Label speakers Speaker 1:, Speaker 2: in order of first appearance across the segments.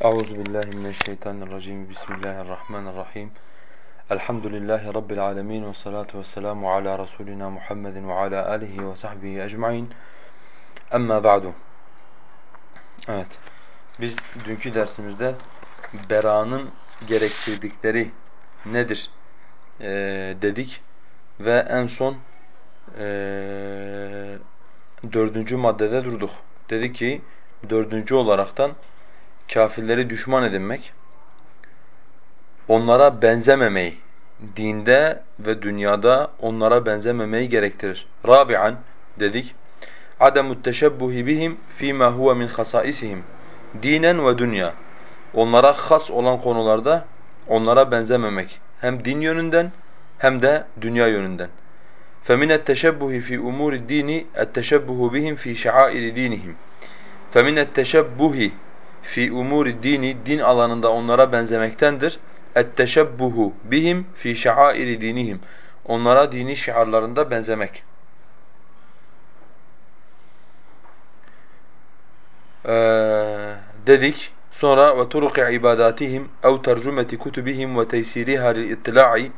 Speaker 1: Euzu billahi mineşşeytanirracim. Bismillahirrahmanirrahim. Elhamdülillahi rabbil alamin ve salatu vesselamu ala rasulina Muhammedin ve ala alihi ve sahbihi ecmaîn. Amma ba'du. Evet. Biz dünkü dersimizde beranın gerektirdikleri nedir ee, dedik ve en son ee, dördüncü maddede durduk. Dedi ki dördüncü olaraktan kafirleri düşman edinmek, onlara benzememeyi, dinde ve dünyada onlara benzememeyi gerektirir. Rabi'an dedik, ademut teşebbuhi bihim fîmâ huve min hasaisihim dinen ve dünya. Onlara has olan konularda onlara benzememek hem din yönünden hem de dünya yönünden. فَمِنَ التَّشَبُّهِ فِي اُمُورِ الدِّينِ التَّشَبُّهُ بِهِمْ فِي شَعَائِرِ دِينِهِمْ فَمِنَ التَّشَبُّهِ fi umuri dini din alanında onlara benzemektendir. Etteşebbuhu bihim fi şairi dinihim. Onlara dini şiarlarında benzemek. Ee, dedik. Sonra ve turuqi ibadatihim ev tercümeti kutubihim ve teysiriha lil ittila'i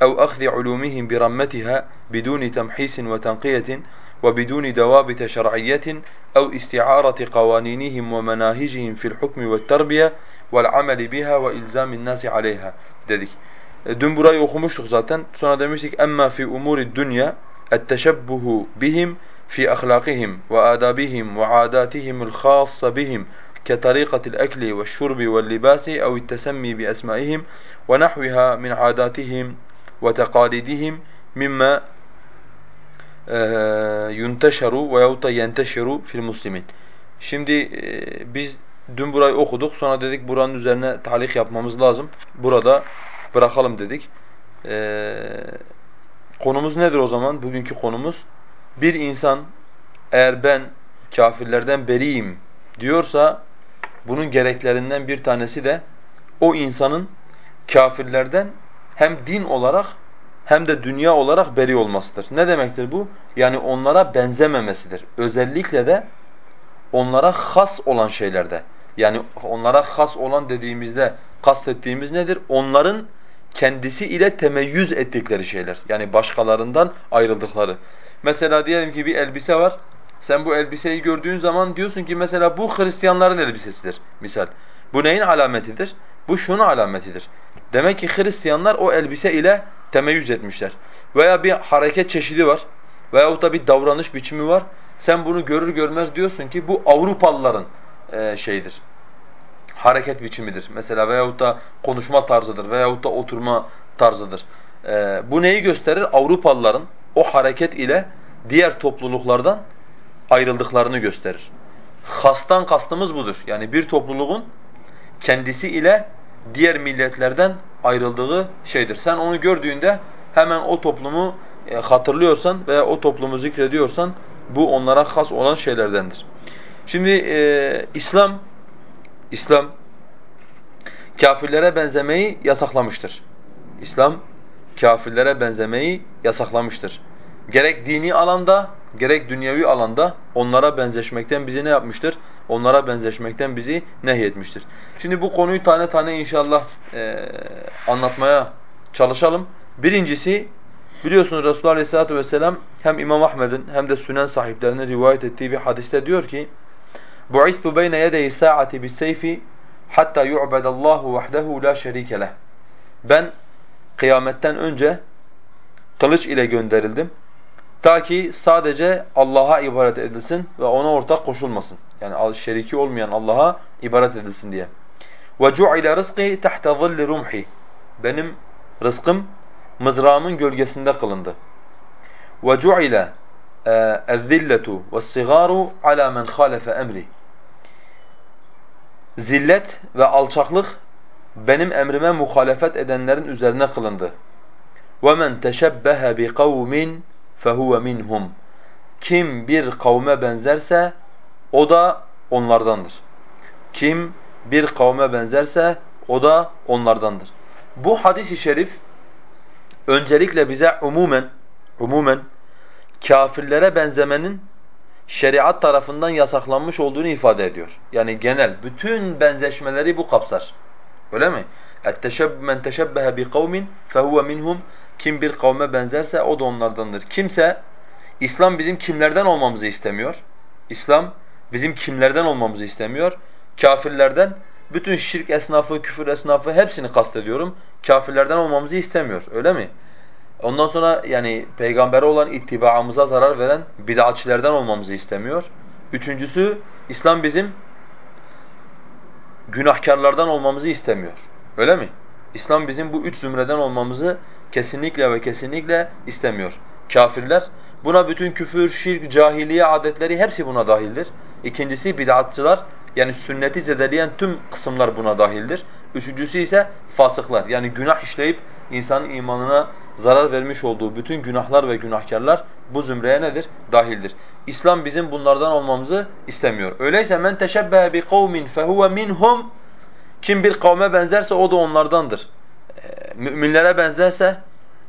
Speaker 1: ev akhzi ulumihim bi rammetiha biduni temhisin ve tenqiyetin وبدون دوابط شرعية أو استعارة قوانينهم ومناهجهم في الحكم والتربية والعمل بها وإلزام الناس عليها dedik. Dün burayı okumuştuk zaten. Fi umuri dunya etteşebbuhu bihim fi ahlakihim ve adabihim ve adatihimul khassa bihim كطريقة الأكل والشرب واللباس أو التسمي بأسمائهم ونحوها من عاداتهم وتقاليدهم مما yunteşeru veyahut da yenteşeru fil muslimin. Şimdi e, biz dün burayı okuduk. Sonra dedik buranın üzerine talik yapmamız lazım. Burada bırakalım dedik. E, konumuz nedir o zaman? Bugünkü konumuz bir insan eğer ben kafirlerden beriyim diyorsa bunun gereklerinden bir tanesi de o insanın kafirlerden hem din olarak hem de dünya olarak beri olmasıdır. Ne demektir bu? Yani onlara benzememesidir. Özellikle de onlara has olan şeylerde. Yani onlara has olan dediğimizde kastettiğimiz nedir? Onların kendisi ile temeyyüz ettikleri şeyler. Yani başkalarından ayrıldıkları. Mesela diyelim ki bir elbise var. Sen bu elbiseyi gördüğün zaman diyorsun ki mesela bu Hristiyanların elbisesidir misal. Bu neyin alametidir? Bu şunun alametidir. Demek ki Hristiyanlar o elbise ile temeyyüz etmişler. Veya bir hareket çeşidi var veyahut da bir davranış biçimi var. Sen bunu görür görmez diyorsun ki bu Avrupalıların e, şeyidir. Hareket biçimidir. Mesela veyahut da konuşma tarzıdır veyahut da oturma tarzıdır. E, bu neyi gösterir? Avrupalıların o hareket ile diğer topluluklardan ayrıldıklarını gösterir. Hastan kastımız budur. Yani bir topluluğun kendisi ile diğer milletlerden ayrıldığı şeydir. Sen onu gördüğünde hemen o toplumu e, hatırlıyorsan veya o toplumu zikrediyorsan bu onlara has olan şeylerdendir. Şimdi e, İslam İslam kafirlere benzemeyi yasaklamıştır. İslam kafirlere benzemeyi yasaklamıştır. Gerek dini alanda gerek dünyevi alanda onlara benzeşmekten bizi ne yapmıştır? Onlara benzeşmekten bizi nehyetmiştir. Şimdi bu konuyu tane tane inşallah e, anlatmaya çalışalım. Birincisi biliyorsunuz Resulullah Aleyhisselatü Vesselam hem İmam Ahmed'in hem de Sünen sahiplerinin rivayet ettiği bir hadiste diyor ki بُعِثُّ بَيْنَ يَدَيِ السَّاعَةِ بِالسَّيْفِ hatta يُعْبَدَ اللّٰهُ وَحْدَهُ لَا شَرِيكَ لَهُ Ben kıyametten önce kılıç ile gönderildim Ta ki sadece Allah'a ibadet edilsin ve ona ortak koşulmasın. Yani şeriki olmayan Allah'a ibadet edilsin diye. وَجُعِلَ رِزْقِي تَحْتَ ظِلِّ رُمْحِ Benim rızkım mızrağımın gölgesinde kılındı. وَجُعِلَ الذِّلَّةُ وَالصِّغَارُ عَلَى مَنْ خَالَفَ اَمْرِ Zillet ve alçaklık benim emrime muhalefet edenlerin üzerine kılındı. وَمَنْ تَشَبَّهَ بِقَوْمٍ فَهُوَ minhum. Kim bir kavme benzerse o da onlardandır. Kim bir kavme benzerse o da onlardandır. Bu hadis-i şerif öncelikle bize umumen umumen kafirlere benzemenin şeriat tarafından yasaklanmış olduğunu ifade ediyor. Yani genel bütün benzeşmeleri bu kapsar. Öyle mi? اَتَّشَبْ مَنْ تَشَبَّهَ بِقَوْمٍ فَهُوَ minhum kim bir kavme benzerse o da onlardandır. Kimse, İslam bizim kimlerden olmamızı istemiyor? İslam bizim kimlerden olmamızı istemiyor? Kafirlerden, bütün şirk esnafı, küfür esnafı hepsini kastediyorum. Kafirlerden olmamızı istemiyor. Öyle mi? Ondan sonra yani peygambere olan ittibaamıza zarar veren bid'atçilerden olmamızı istemiyor. Üçüncüsü İslam bizim günahkarlardan olmamızı istemiyor. Öyle mi? İslam bizim bu üç zümreden olmamızı kesinlikle ve kesinlikle istemiyor. Kafirler, buna bütün küfür, şirk, cahiliye adetleri hepsi buna dahildir. İkincisi bid'atçılar, yani sünneti zedeleyen tüm kısımlar buna dahildir. Üçüncüsü ise fasıklar, yani günah işleyip insanın imanına zarar vermiş olduğu bütün günahlar ve günahkarlar bu zümreye nedir? Dahildir. İslam bizim bunlardan olmamızı istemiyor. Öyleyse men teşebbehe bi kavmin fehuve minhum kim bir kavme benzerse o da onlardandır. Müminlere benzerse,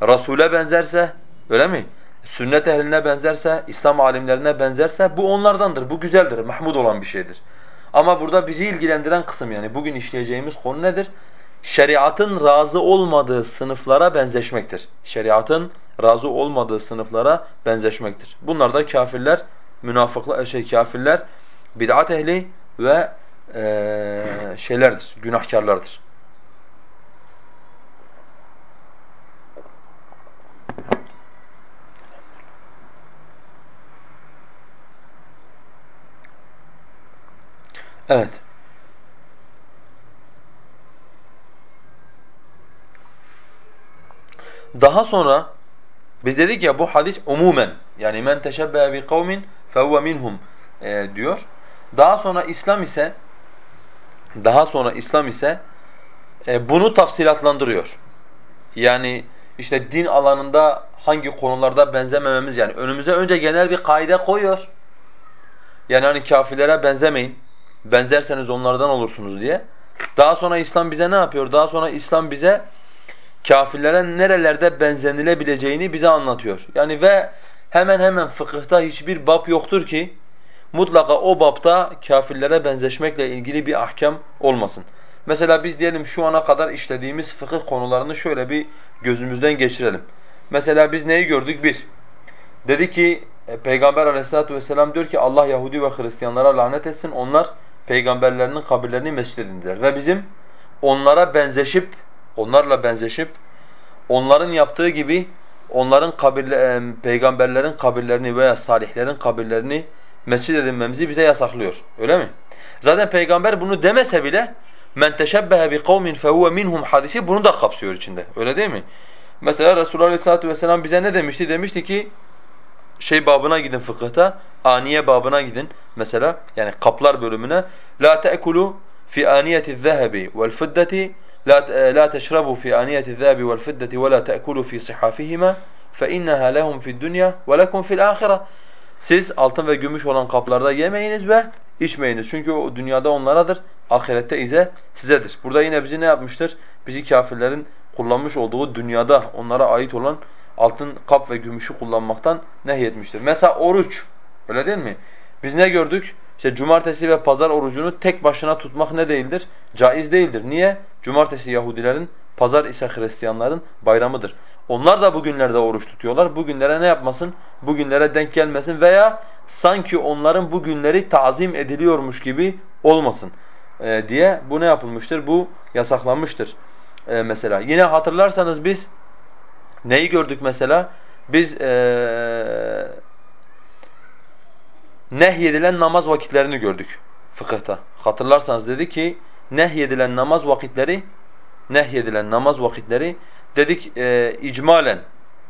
Speaker 1: Rasule benzerse, öyle mi? Sünnet ehline benzerse, İslam alimlerine benzerse bu onlardandır. Bu güzeldir, mahmud olan bir şeydir. Ama burada bizi ilgilendiren kısım yani bugün işleyeceğimiz konu nedir? Şeriatın razı olmadığı sınıflara benzeşmektir. Şeriatın razı olmadığı sınıflara benzeşmektir. Bunlar da kafirler, münafıklar, şey kafirler, bid'at ehli ve e, şeylerdir, günahkarlardır. Evet. Daha sonra biz dedik ya bu hadis umumen yani men teşebbehe bi kavmin fehuve minhum e, diyor. Daha sonra İslam ise daha sonra İslam ise e, bunu tafsilatlandırıyor. Yani işte din alanında hangi konularda benzemememiz yani önümüze önce genel bir kaide koyuyor. Yani hani kafirlere benzemeyin. Benzerseniz onlardan olursunuz diye. Daha sonra İslam bize ne yapıyor? Daha sonra İslam bize kafirlere nerelerde benzenilebileceğini bize anlatıyor. Yani ve hemen hemen fıkıhta hiçbir bab yoktur ki mutlaka o babta kafirlere benzeşmekle ilgili bir ahkam olmasın. Mesela biz diyelim şu ana kadar işlediğimiz fıkıh konularını şöyle bir gözümüzden geçirelim. Mesela biz neyi gördük? Bir, dedi ki e, Peygamber aleyhissalatu vesselam diyor ki Allah Yahudi ve Hristiyanlara lanet etsin. Onlar peygamberlerinin kabirlerini mescid edindiler. Ve bizim onlara benzeşip, onlarla benzeşip, onların yaptığı gibi onların kabirle, e, peygamberlerin kabirlerini veya salihlerin kabirlerini mescid edinmemizi bize yasaklıyor. Öyle mi? Zaten peygamber bunu demese bile men teşebbehe bi kavmin fehuve hadisi bunu da kapsıyor içinde. Öyle değil mi? Mesela Resulullah Aleyhissalatu vesselam bize ne demişti? Demişti ki şey babına gidin fıkıhta, aniye babına gidin mesela yani kaplar bölümüne la ta'kulu fi aniyeti zehebi vel fiddeti la la teşrabu fi aniyeti zehebi vel fiddeti ve la ta'kulu fi sihafihima fe innaha lehum fi'd dunya ve lekum fi'l ahire siz altın ve gümüş olan kaplarda yemeyiniz ve içmeyiniz. Çünkü o dünyada onlaradır, ahirette ise sizedir. Burada yine bizi ne yapmıştır? Bizi kafirlerin kullanmış olduğu dünyada onlara ait olan altın kap ve gümüşü kullanmaktan nehyetmiştir. Mesela oruç, öyle değil mi? Biz ne gördük? İşte cumartesi ve pazar orucunu tek başına tutmak ne değildir? Caiz değildir. Niye? Cumartesi Yahudilerin, pazar ise Hristiyanların bayramıdır. Onlar da bugünlerde oruç tutuyorlar. Bugünlere ne yapmasın? Bugünlere denk gelmesin veya sanki onların bu günleri tazim ediliyormuş gibi olmasın e, diye bu ne yapılmıştır? Bu yasaklanmıştır e, mesela. Yine hatırlarsanız biz neyi gördük mesela? Biz e, nehyedilen namaz vakitlerini gördük fıkıhta. Hatırlarsanız dedi ki nehyedilen namaz vakitleri nehyedilen namaz vakitleri dedik e, icmalen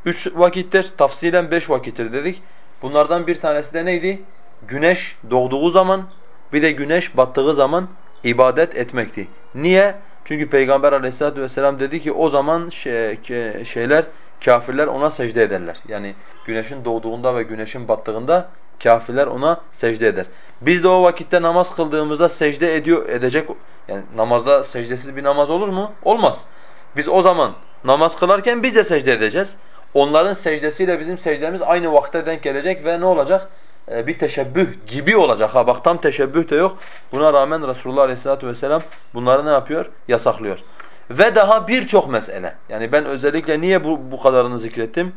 Speaker 1: üç vakittir, tafsilen beş vakittir dedik. Bunlardan bir tanesi de neydi? Güneş doğduğu zaman bir de güneş battığı zaman ibadet etmekti. Niye? Çünkü Peygamber aleyhissalatu vesselam dedi ki o zaman şey, şeyler, kafirler ona secde ederler. Yani güneşin doğduğunda ve güneşin battığında kafirler ona secde eder. Biz de o vakitte namaz kıldığımızda secde ediyor edecek yani namazda secdesiz bir namaz olur mu? Olmaz. Biz o zaman namaz kılarken biz de secde edeceğiz. Onların secdesiyle bizim secdemiz aynı vakte denk gelecek ve ne olacak? E, bir teşebbüh gibi olacak. Ha bak tam teşebbüh de yok. Buna rağmen Resulullah Aleyhisselatü Vesselam bunları ne yapıyor? Yasaklıyor. Ve daha birçok mesele. Yani ben özellikle niye bu, bu kadarını zikrettim?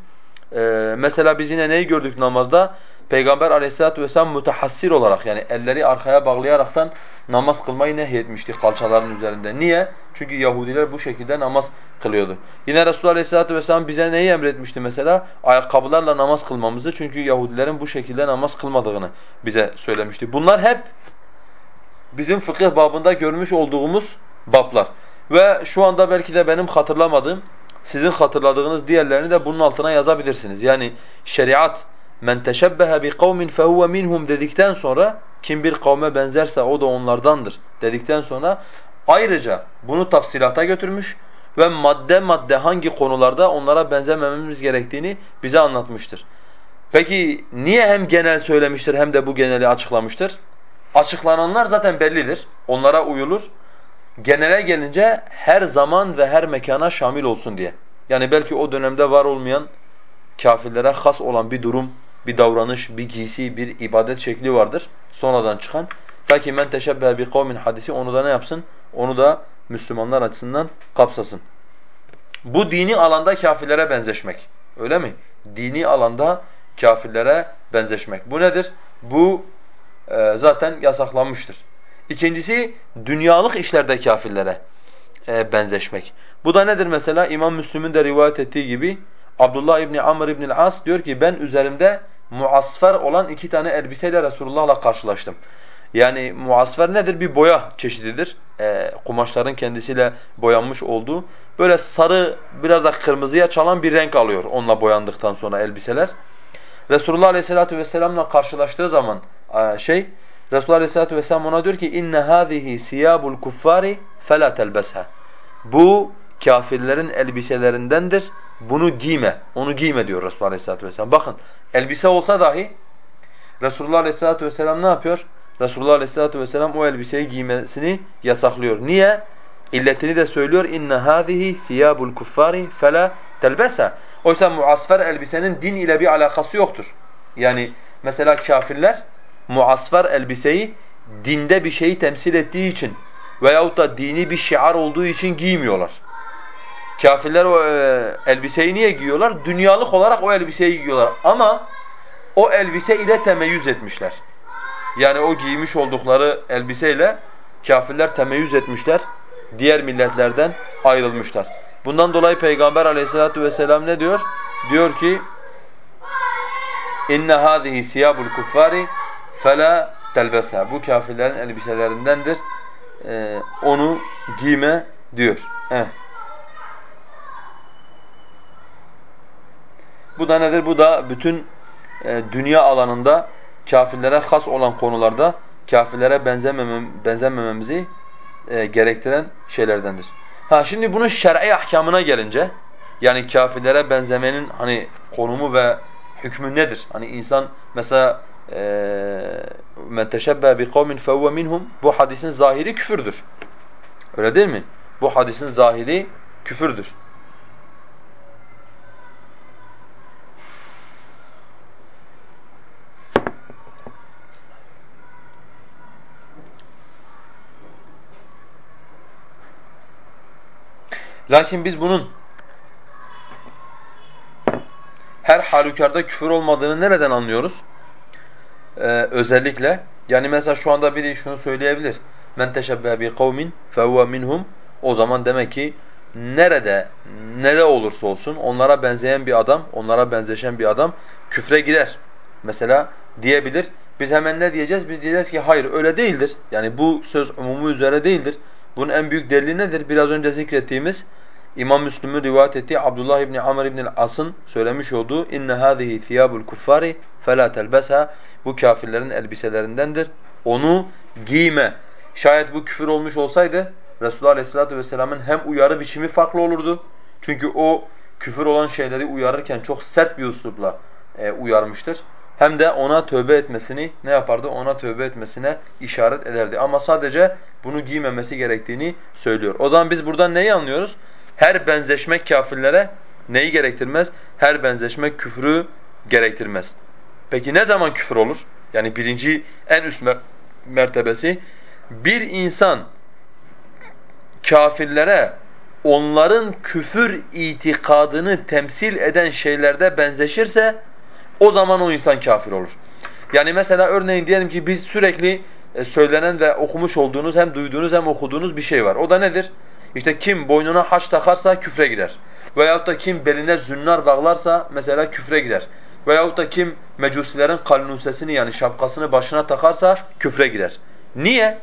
Speaker 1: Ee, mesela biz yine neyi gördük namazda? Peygamber aleyhissalatu vesselam mütehassir olarak yani elleri arkaya bağlayaraktan namaz kılmayı nehyetmişti kalçaların üzerinde. Niye? Çünkü Yahudiler bu şekilde namaz kılıyordu. Yine Resulullah aleyhissalatu vesselam bize neyi emretmişti mesela? Ayakkabılarla namaz kılmamızı çünkü Yahudilerin bu şekilde namaz kılmadığını bize söylemişti. Bunlar hep bizim fıkıh babında görmüş olduğumuz bablar. Ve şu anda belki de benim hatırlamadığım, sizin hatırladığınız diğerlerini de bunun altına yazabilirsiniz. Yani şeriat men teşebbehe bi kavmin fehuve minhum dedikten sonra kim bir kavme benzerse o da onlardandır dedikten sonra ayrıca bunu tafsilata götürmüş ve madde madde hangi konularda onlara benzemememiz gerektiğini bize anlatmıştır. Peki niye hem genel söylemiştir hem de bu geneli açıklamıştır? Açıklananlar zaten bellidir. Onlara uyulur. Genele gelince her zaman ve her mekana şamil olsun diye. Yani belki o dönemde var olmayan kafirlere has olan bir durum bir davranış, bir giysi, bir ibadet şekli vardır sonradan çıkan. Belki men teşebbehe bi kavmin hadisi onu da ne yapsın? Onu da Müslümanlar açısından kapsasın. Bu dini alanda kafirlere benzeşmek. Öyle mi? Dini alanda kafirlere benzeşmek. Bu nedir? Bu e, zaten yasaklanmıştır. İkincisi dünyalık işlerde kafirlere e, benzeşmek. Bu da nedir mesela? İmam Müslim'in de rivayet ettiği gibi Abdullah İbni Amr İbni As diyor ki ben üzerimde muasfer olan iki tane elbiseyle Resulullah'la karşılaştım. Yani muasfer nedir? Bir boya çeşididir. E, kumaşların kendisiyle boyanmış olduğu. Böyle sarı biraz da kırmızıya çalan bir renk alıyor onunla boyandıktan sonra elbiseler. Resulullah Aleyhisselatü Vesselam'la karşılaştığı zaman e, şey Resulullah Aleyhisselatü Vesselam ona diyor ki inne hâzihi siyâbul kuffâri felâ telbesha. Bu kafirlerin elbiselerindendir bunu giyme, onu giyme diyor Resulullah Aleyhisselatü Vesselam. Bakın elbise olsa dahi Resulullah Aleyhisselatü Vesselam ne yapıyor? Resulullah Aleyhisselatü Vesselam o elbiseyi giymesini yasaklıyor. Niye? İlletini de söylüyor. İnne hâzihi thiyâbul kuffâri felâ telbesa. Oysa muasfer elbisenin din ile bir alakası yoktur. Yani mesela kafirler muasfer elbiseyi dinde bir şeyi temsil ettiği için veyahut da dini bir şiar olduğu için giymiyorlar. Kafirler o e, elbiseyi niye giyiyorlar? Dünyalık olarak o elbiseyi giyiyorlar. Ama o elbise ile temeyyüz etmişler. Yani o giymiş oldukları elbiseyle kafirler temeyyüz etmişler. Diğer milletlerden ayrılmışlar. Bundan dolayı Peygamber aleyhissalatu vesselam ne diyor? Diyor ki inne hâzihi siyâbul kuffâri fela telbesha. Bu kafirlerin elbiselerindendir. Ee, onu giyme diyor. Evet. Bu da nedir? Bu da bütün e, dünya alanında kafirlere has olan konularda kafirlere benzememem, benzemememizi e, gerektiren şeylerdendir. Ha şimdi bunun şer'i ahkamına gelince yani kafirlere benzemenin hani konumu ve hükmü nedir? Hani insan mesela men teşebbe bi kavmin fehuve minhum bu hadisin zahiri küfürdür. Öyle değil mi? Bu hadisin zahiri küfürdür. Lakin biz bunun her halükarda küfür olmadığını nereden anlıyoruz? Ee, özellikle yani mesela şu anda biri şunu söyleyebilir. Men teşebbehe bi kavmin fehuve minhum. O zaman demek ki nerede ne olursa olsun onlara benzeyen bir adam, onlara benzeşen bir adam küfre girer. Mesela diyebilir. Biz hemen ne diyeceğiz? Biz diyeceğiz ki hayır öyle değildir. Yani bu söz umumu üzere değildir. Bunun en büyük delili nedir? Biraz önce zikrettiğimiz İmam Müslim'in rivayet ettiği Abdullah İbni Amr İbni As'ın söylemiş olduğu inne hâzihi thiyâbul kuffâri felâ telbesha bu kafirlerin elbiselerindendir. Onu giyme. Şayet bu küfür olmuş olsaydı Resulullah Aleyhisselatü Vesselam'ın hem uyarı biçimi farklı olurdu. Çünkü o küfür olan şeyleri uyarırken çok sert bir üslupla e, uyarmıştır. Hem de ona tövbe etmesini ne yapardı? Ona tövbe etmesine işaret ederdi. Ama sadece bunu giymemesi gerektiğini söylüyor. O zaman biz buradan neyi anlıyoruz? Her benzeşmek kafirlere neyi gerektirmez? Her benzeşmek küfrü gerektirmez. Peki ne zaman küfür olur? Yani birinci en üst mertebesi bir insan kafirlere onların küfür itikadını temsil eden şeylerde benzeşirse o zaman o insan kafir olur. Yani mesela örneğin diyelim ki biz sürekli e, söylenen ve okumuş olduğunuz hem duyduğunuz hem okuduğunuz bir şey var. O da nedir? İşte kim boynuna haç takarsa küfre girer. Veyahut da kim beline zünnar bağlarsa mesela küfre girer. Veyahut da kim mecusilerin kalnusesini yani şapkasını başına takarsa küfre girer. Niye?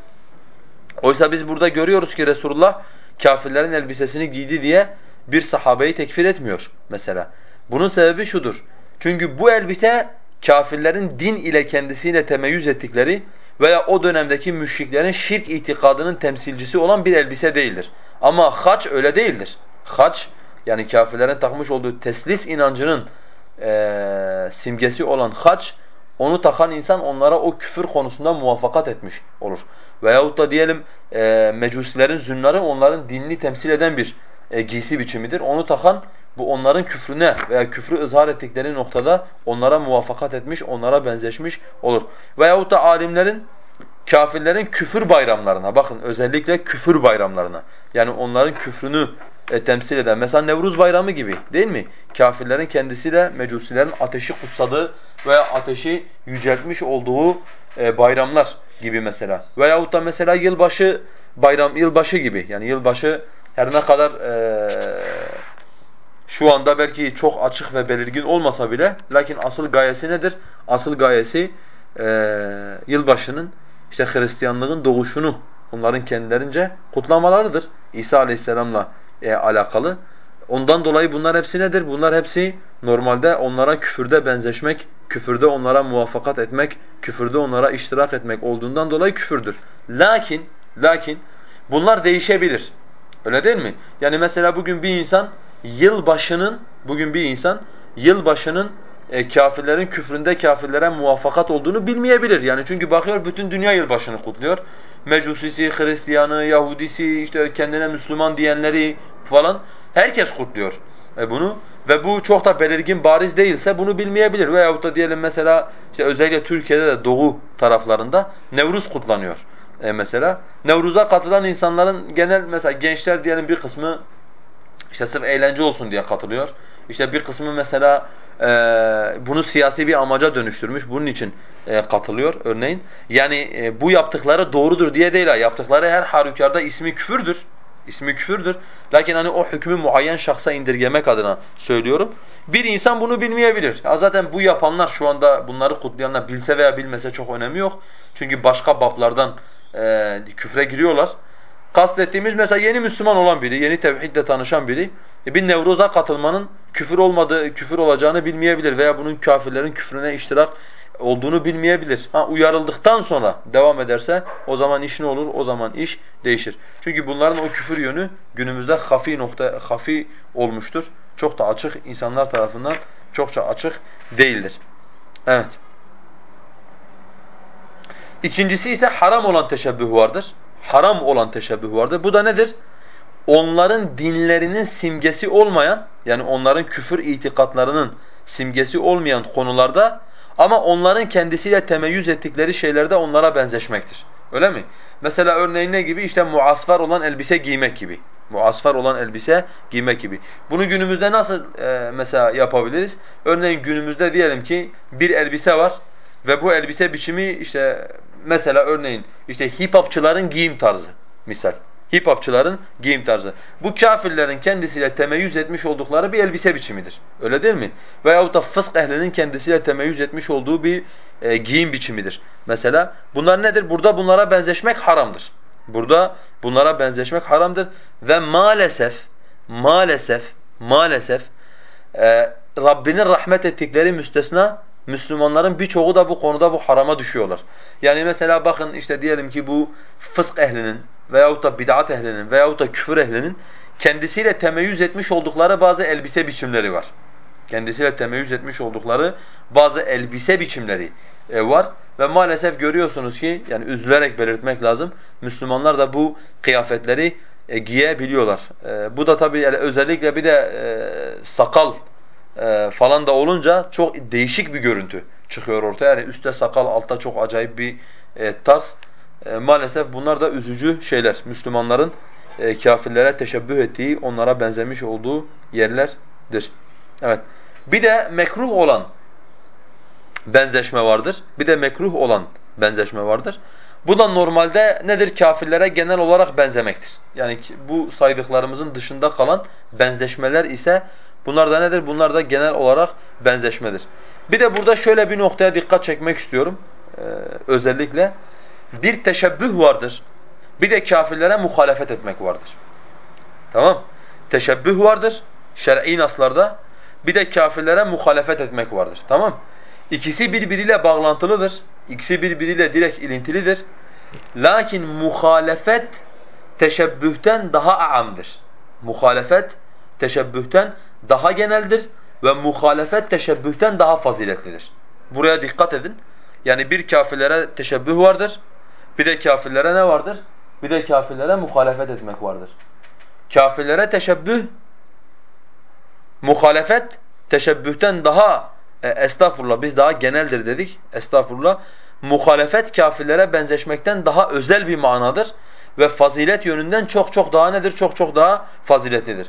Speaker 1: Oysa biz burada görüyoruz ki Resulullah kafirlerin elbisesini giydi diye bir sahabeyi tekfir etmiyor mesela. Bunun sebebi şudur. Çünkü bu elbise kafirlerin din ile kendisiyle temeyyüz ettikleri veya o dönemdeki müşriklerin şirk itikadının temsilcisi olan bir elbise değildir. Ama haç öyle değildir. Haç yani kafirlerin takmış olduğu teslis inancının e, simgesi olan haç onu takan insan onlara o küfür konusunda muvaffakat etmiş olur. Veyahut da diyelim e, mecusilerin zünnarı onların dinini temsil eden bir e, giysi biçimidir. Onu takan bu onların küfrüne veya küfrü ızhar ettikleri noktada onlara muvaffakat etmiş, onlara benzeşmiş olur. Veyahut da alimlerin kafirlerin küfür bayramlarına bakın özellikle küfür bayramlarına yani onların küfrünü e, temsil eden mesela Nevruz bayramı gibi değil mi? Kafirlerin kendisiyle mecusilerin ateşi kutsadığı veya ateşi yüceltmiş olduğu e, bayramlar gibi mesela. Veyahut da mesela yılbaşı bayram yılbaşı gibi yani yılbaşı her ne kadar e, şu anda belki çok açık ve belirgin olmasa bile lakin asıl gayesi nedir? Asıl gayesi e, yılbaşının işte Hristiyanlığın doğuşunu onların kendilerince kutlamalarıdır. İsa Aleyhisselam'la e, alakalı. Ondan dolayı bunlar hepsi nedir? Bunlar hepsi normalde onlara küfürde benzeşmek, küfürde onlara muvaffakat etmek, küfürde onlara iştirak etmek olduğundan dolayı küfürdür. Lakin, lakin bunlar değişebilir. Öyle değil mi? Yani mesela bugün bir insan yılbaşının, bugün bir insan yılbaşının e, kafirlerin küfründe kafirlere muvaffakat olduğunu bilmeyebilir. Yani çünkü bakıyor bütün dünya yılbaşını kutluyor. Mecusisi, Hristiyanı, Yahudisi, işte kendine Müslüman diyenleri falan herkes kutluyor e bunu ve bu çok da belirgin bariz değilse bunu bilmeyebilir. Veyahut da diyelim mesela işte özellikle Türkiye'de de doğu taraflarında Nevruz kutlanıyor e mesela. Nevruz'a katılan insanların genel mesela gençler diyelim bir kısmı işte sırf eğlence olsun diye katılıyor. İşte bir kısmı mesela e, bunu siyasi bir amaca dönüştürmüş. Bunun için e, katılıyor örneğin. Yani e, bu yaptıkları doğrudur diye değil ha. Yaptıkları her halükarda ismi küfürdür. İsmi küfürdür. Lakin hani o hükmü muayyen şahsa indirgemek adına söylüyorum. Bir insan bunu bilmeyebilir. Ya zaten bu yapanlar şu anda bunları kutlayanlar bilse veya bilmese çok önemi yok. Çünkü başka bablardan e, küfre giriyorlar. Kastettiğimiz mesela yeni Müslüman olan biri, yeni tevhidle tanışan biri e bir Nevruz'a katılmanın küfür olmadığı, küfür olacağını bilmeyebilir veya bunun kafirlerin küfrüne iştirak olduğunu bilmeyebilir. Ha uyarıldıktan sonra devam ederse o zaman iş ne olur? O zaman iş değişir. Çünkü bunların o küfür yönü günümüzde hafi nokta hafi olmuştur. Çok da açık insanlar tarafından çokça açık değildir. Evet. İkincisi ise haram olan teşebbüh vardır. Haram olan teşebbüh vardır. Bu da nedir? Onların dinlerinin simgesi olmayan yani onların küfür itikatlarının simgesi olmayan konularda ama onların kendisiyle temeyyüz ettikleri şeylerde onlara benzeşmektir. Öyle mi? Mesela örneğin ne gibi? İşte muasfar olan elbise giymek gibi. Muasfar olan elbise giymek gibi. Bunu günümüzde nasıl e, mesela yapabiliriz? Örneğin günümüzde diyelim ki bir elbise var ve bu elbise biçimi işte mesela örneğin işte hip hopçıların giyim tarzı misal. Hip hopçıların giyim tarzı. Bu kafirlerin kendisiyle temeyyüz etmiş oldukları bir elbise biçimidir. Öyle değil mi? Veyahut da fısk ehlinin kendisiyle temeyyüz etmiş olduğu bir e, giyim biçimidir. Mesela bunlar nedir? Burada bunlara benzeşmek haramdır. Burada bunlara benzeşmek haramdır ve maalesef maalesef maalesef e, Rabbinin rahmet ettikleri müstesna Müslümanların birçoğu da bu konuda bu harama düşüyorlar. Yani mesela bakın işte diyelim ki bu fısk ehlinin veyahut da bid'at ehlinin veyahut da küfür ehlinin kendisiyle temeyyüz etmiş oldukları bazı elbise biçimleri var. Kendisiyle temeyyüz etmiş oldukları bazı elbise biçimleri e, var ve maalesef görüyorsunuz ki yani üzülerek belirtmek lazım. Müslümanlar da bu kıyafetleri e, giyebiliyorlar. E, bu da tabii özellikle bir de sakal e, falan da olunca çok değişik bir görüntü çıkıyor ortaya. Yani üstte sakal, altta çok acayip bir e, tarz. E, maalesef bunlar da üzücü şeyler. Müslümanların e, kafirlere teşebbüh ettiği, onlara benzemiş olduğu yerlerdir. Evet. Bir de mekruh olan benzeşme vardır. Bir de mekruh olan benzeşme vardır. Bu da normalde nedir? Kafirlere genel olarak benzemektir. Yani bu saydıklarımızın dışında kalan benzeşmeler ise bunlar da nedir? Bunlar da genel olarak benzeşmedir. Bir de burada şöyle bir noktaya dikkat çekmek istiyorum. Ee, özellikle bir teşebbüh vardır. Bir de kafirlere muhalefet etmek vardır. Tamam? Teşebbüh vardır şer'i naslarda. Bir de kafirlere muhalefet etmek vardır. Tamam? İkisi birbiriyle bağlantılıdır. İkisi birbiriyle direkt ilintilidir. Lakin muhalefet teşebbühten daha aamdır. Muhalefet teşebbühten daha geneldir ve muhalefet teşebbühten daha faziletlidir. Buraya dikkat edin. Yani bir kafirlere teşebbüh vardır. Bir de kafirlere ne vardır? Bir de kafirlere muhalefet etmek vardır. Kafirlere teşebbüh, muhalefet teşebbühten daha e, estağfurullah biz daha geneldir dedik. Estağfurullah. Muhalefet kafirlere benzeşmekten daha özel bir manadır ve fazilet yönünden çok çok daha nedir? Çok çok daha faziletlidir.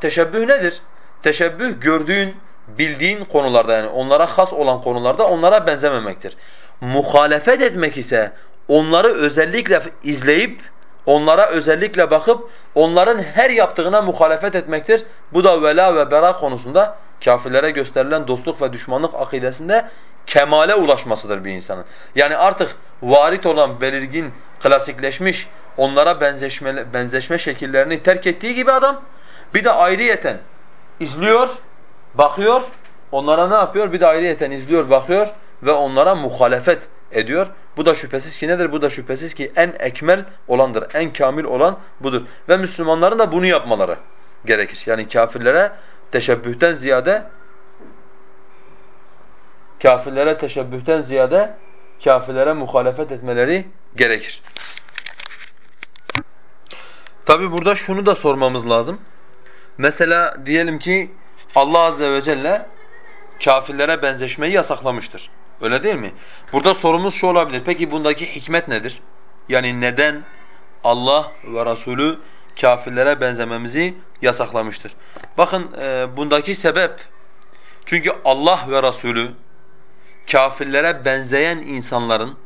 Speaker 1: Teşebbüh nedir? Teşebbüh gördüğün, bildiğin konularda yani onlara has olan konularda onlara benzememektir. Muhalefet etmek ise onları özellikle izleyip, onlara özellikle bakıp onların her yaptığına muhalefet etmektir. Bu da vela ve bera konusunda kafirlere gösterilen dostluk ve düşmanlık akidesinde kemale ulaşmasıdır bir insanın. Yani artık varit olan belirgin, klasikleşmiş onlara benzeşme, benzeşme şekillerini terk ettiği gibi adam bir de ayrıyeten izliyor, bakıyor, onlara ne yapıyor? Bir de ayrıyeten izliyor, bakıyor ve onlara muhalefet ediyor. Bu da şüphesiz ki nedir? Bu da şüphesiz ki en ekmel olandır, en kamil olan budur. Ve Müslümanların da bunu yapmaları gerekir. Yani kafirlere teşebbühten ziyade kafirlere teşebbühten ziyade kafirlere muhalefet etmeleri gerekir. Tabi burada şunu da sormamız lazım. Mesela diyelim ki Allah azze ve celle kafirlere benzeşmeyi yasaklamıştır. Öyle değil mi? Burada sorumuz şu olabilir. Peki bundaki hikmet nedir? Yani neden Allah ve Resulü kafirlere benzememizi yasaklamıştır? Bakın e, bundaki sebep çünkü Allah ve Resulü kafirlere benzeyen insanların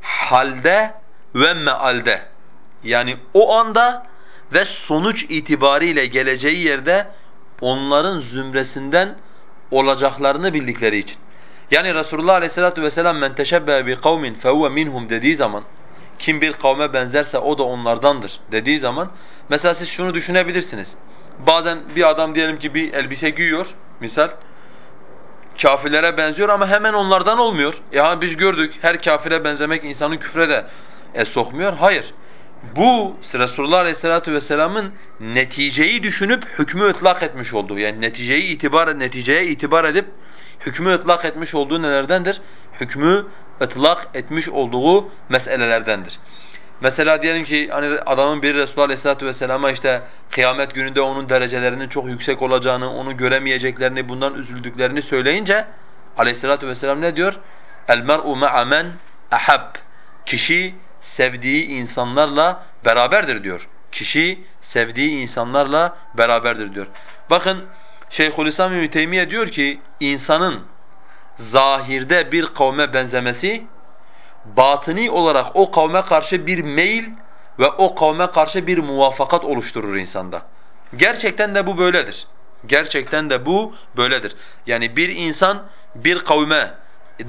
Speaker 1: halde ve mealde yani o anda ve sonuç itibariyle geleceği yerde onların zümresinden olacaklarını bildikleri için. Yani Resulullah Aleyhisselatü vesselam men teşebbehe bi kavmin fehuve minhum dediği zaman kim bir kavme benzerse o da onlardandır dediği zaman mesela siz şunu düşünebilirsiniz. Bazen bir adam diyelim ki bir elbise giyiyor misal kafirlere benziyor ama hemen onlardan olmuyor. Ya biz gördük her kafire benzemek insanı küfre de e, sokmuyor. Hayır. Bu Resulullah Aleyhisselatü Vesselam'ın neticeyi düşünüp hükmü ıtlak etmiş olduğu yani neticeyi itibar neticeye itibar edip hükmü ıtlak etmiş olduğu nelerdendir? Hükmü ıtlak etmiş olduğu meselelerdendir. Mesela diyelim ki hani adamın biri Resulullah Aleyhisselatü Vesselam'a işte kıyamet gününde onun derecelerinin çok yüksek olacağını, onu göremeyeceklerini, bundan üzüldüklerini söyleyince Aleyhisselatü Vesselam ne diyor? El mer'u ma'a men ahab. Kişi sevdiği insanlarla beraberdir diyor. Kişi sevdiği insanlarla beraberdir diyor. Bakın Şeyhülislam İbn Teymiye diyor ki insanın zahirde bir kavme benzemesi batıni olarak o kavme karşı bir meyil ve o kavme karşı bir muvafakat oluşturur insanda. Gerçekten de bu böyledir. Gerçekten de bu böyledir. Yani bir insan bir kavme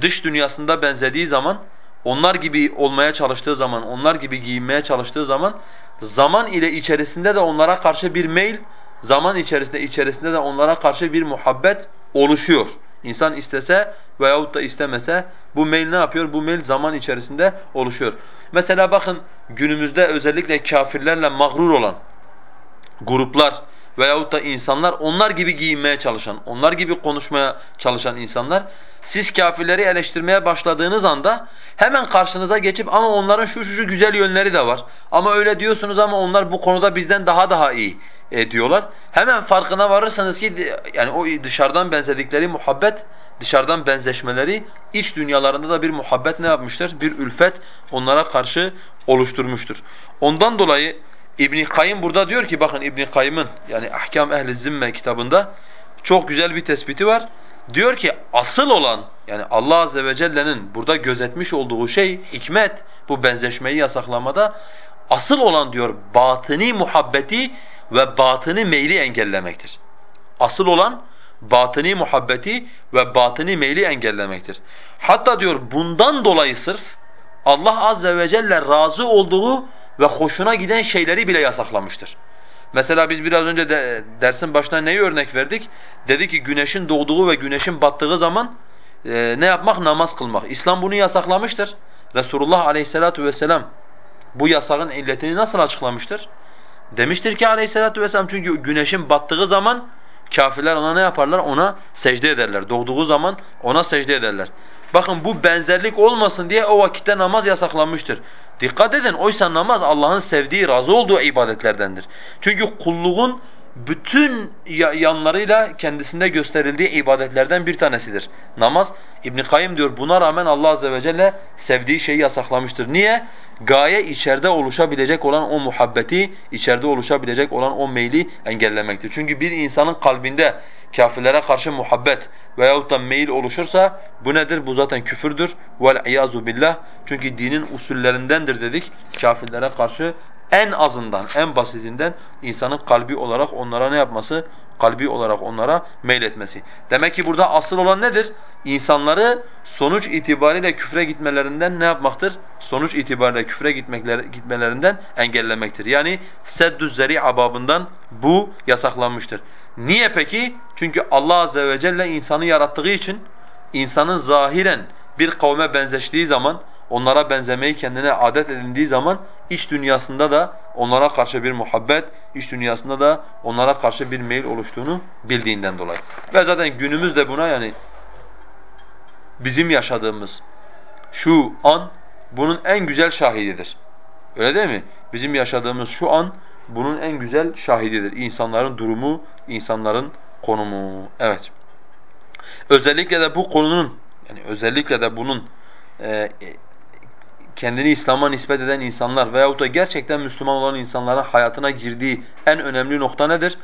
Speaker 1: dış dünyasında benzediği zaman, onlar gibi olmaya çalıştığı zaman, onlar gibi giyinmeye çalıştığı zaman zaman ile içerisinde de onlara karşı bir meyil, zaman içerisinde içerisinde de onlara karşı bir muhabbet oluşuyor. İnsan istese veyahut da istemese bu mail ne yapıyor? Bu mail zaman içerisinde oluşuyor. Mesela bakın günümüzde özellikle kafirlerle mağrur olan gruplar veyahut da insanlar onlar gibi giyinmeye çalışan, onlar gibi konuşmaya çalışan insanlar siz kafirleri eleştirmeye başladığınız anda hemen karşınıza geçip ama onların şu şu, şu güzel yönleri de var. Ama öyle diyorsunuz ama onlar bu konuda bizden daha daha iyi e, diyorlar. Hemen farkına varırsanız ki yani o dışarıdan benzedikleri muhabbet, dışarıdan benzeşmeleri iç dünyalarında da bir muhabbet ne yapmıştır? Bir ülfet onlara karşı oluşturmuştur. Ondan dolayı İbn Kayyım burada diyor ki bakın İbn Kayyım'ın yani Ahkam Ehli Zimme kitabında çok güzel bir tespiti var. Diyor ki asıl olan yani Allah azze ve celle'nin burada gözetmiş olduğu şey hikmet bu benzeşmeyi yasaklamada asıl olan diyor batini muhabbeti ve batini meyli engellemektir. Asıl olan batini muhabbeti ve batini meyli engellemektir. Hatta diyor bundan dolayı sırf Allah azze ve celle razı olduğu ve hoşuna giden şeyleri bile yasaklamıştır. Mesela biz biraz önce de dersin başına neyi örnek verdik? Dedi ki güneşin doğduğu ve güneşin battığı zaman e, ne yapmak? Namaz kılmak. İslam bunu yasaklamıştır. Resulullah aleyhissalatu vesselam bu yasağın illetini nasıl açıklamıştır? Demiştir ki aleyhissalatu vesselam çünkü güneşin battığı zaman kafirler ona ne yaparlar? Ona secde ederler. Doğduğu zaman ona secde ederler. Bakın bu benzerlik olmasın diye o vakitte namaz yasaklanmıştır. Dikkat edin oysa namaz Allah'ın sevdiği, razı olduğu ibadetlerdendir. Çünkü kulluğun bütün yanlarıyla kendisinde gösterildiği ibadetlerden bir tanesidir. Namaz İbn Kayyim diyor buna rağmen Allah azze ve celle sevdiği şeyi yasaklamıştır. Niye? Gaye içeride oluşabilecek olan o muhabbeti, içeride oluşabilecek olan o meyli engellemektir. Çünkü bir insanın kalbinde kafirlere karşı muhabbet veyahut da meyil oluşursa bu nedir? Bu zaten küfürdür. Vel billah. Çünkü dinin usullerindendir dedik. Kafirlere karşı en azından, en basitinden insanın kalbi olarak onlara ne yapması? Kalbi olarak onlara meyletmesi. Demek ki burada asıl olan nedir? İnsanları sonuç itibariyle küfre gitmelerinden ne yapmaktır? Sonuç itibariyle küfre gitmelerinden engellemektir. Yani seddü zeri'a babından bu yasaklanmıştır. Niye peki? Çünkü Allah azze ve celle insanı yarattığı için insanın zahiren bir kavme benzeştiği zaman onlara benzemeyi kendine adet edindiği zaman iç dünyasında da onlara karşı bir muhabbet, iç dünyasında da onlara karşı bir meyil oluştuğunu bildiğinden dolayı. Ve zaten günümüz de buna yani bizim yaşadığımız şu an bunun en güzel şahididir. Öyle değil mi? Bizim yaşadığımız şu an bunun en güzel şahididir. İnsanların durumu, insanların konumu. Evet. Özellikle de bu konunun yani özellikle de bunun e, kendini İslam'a nispet eden insanlar veyahut da gerçekten Müslüman olan insanların hayatına girdiği en önemli nokta nedir?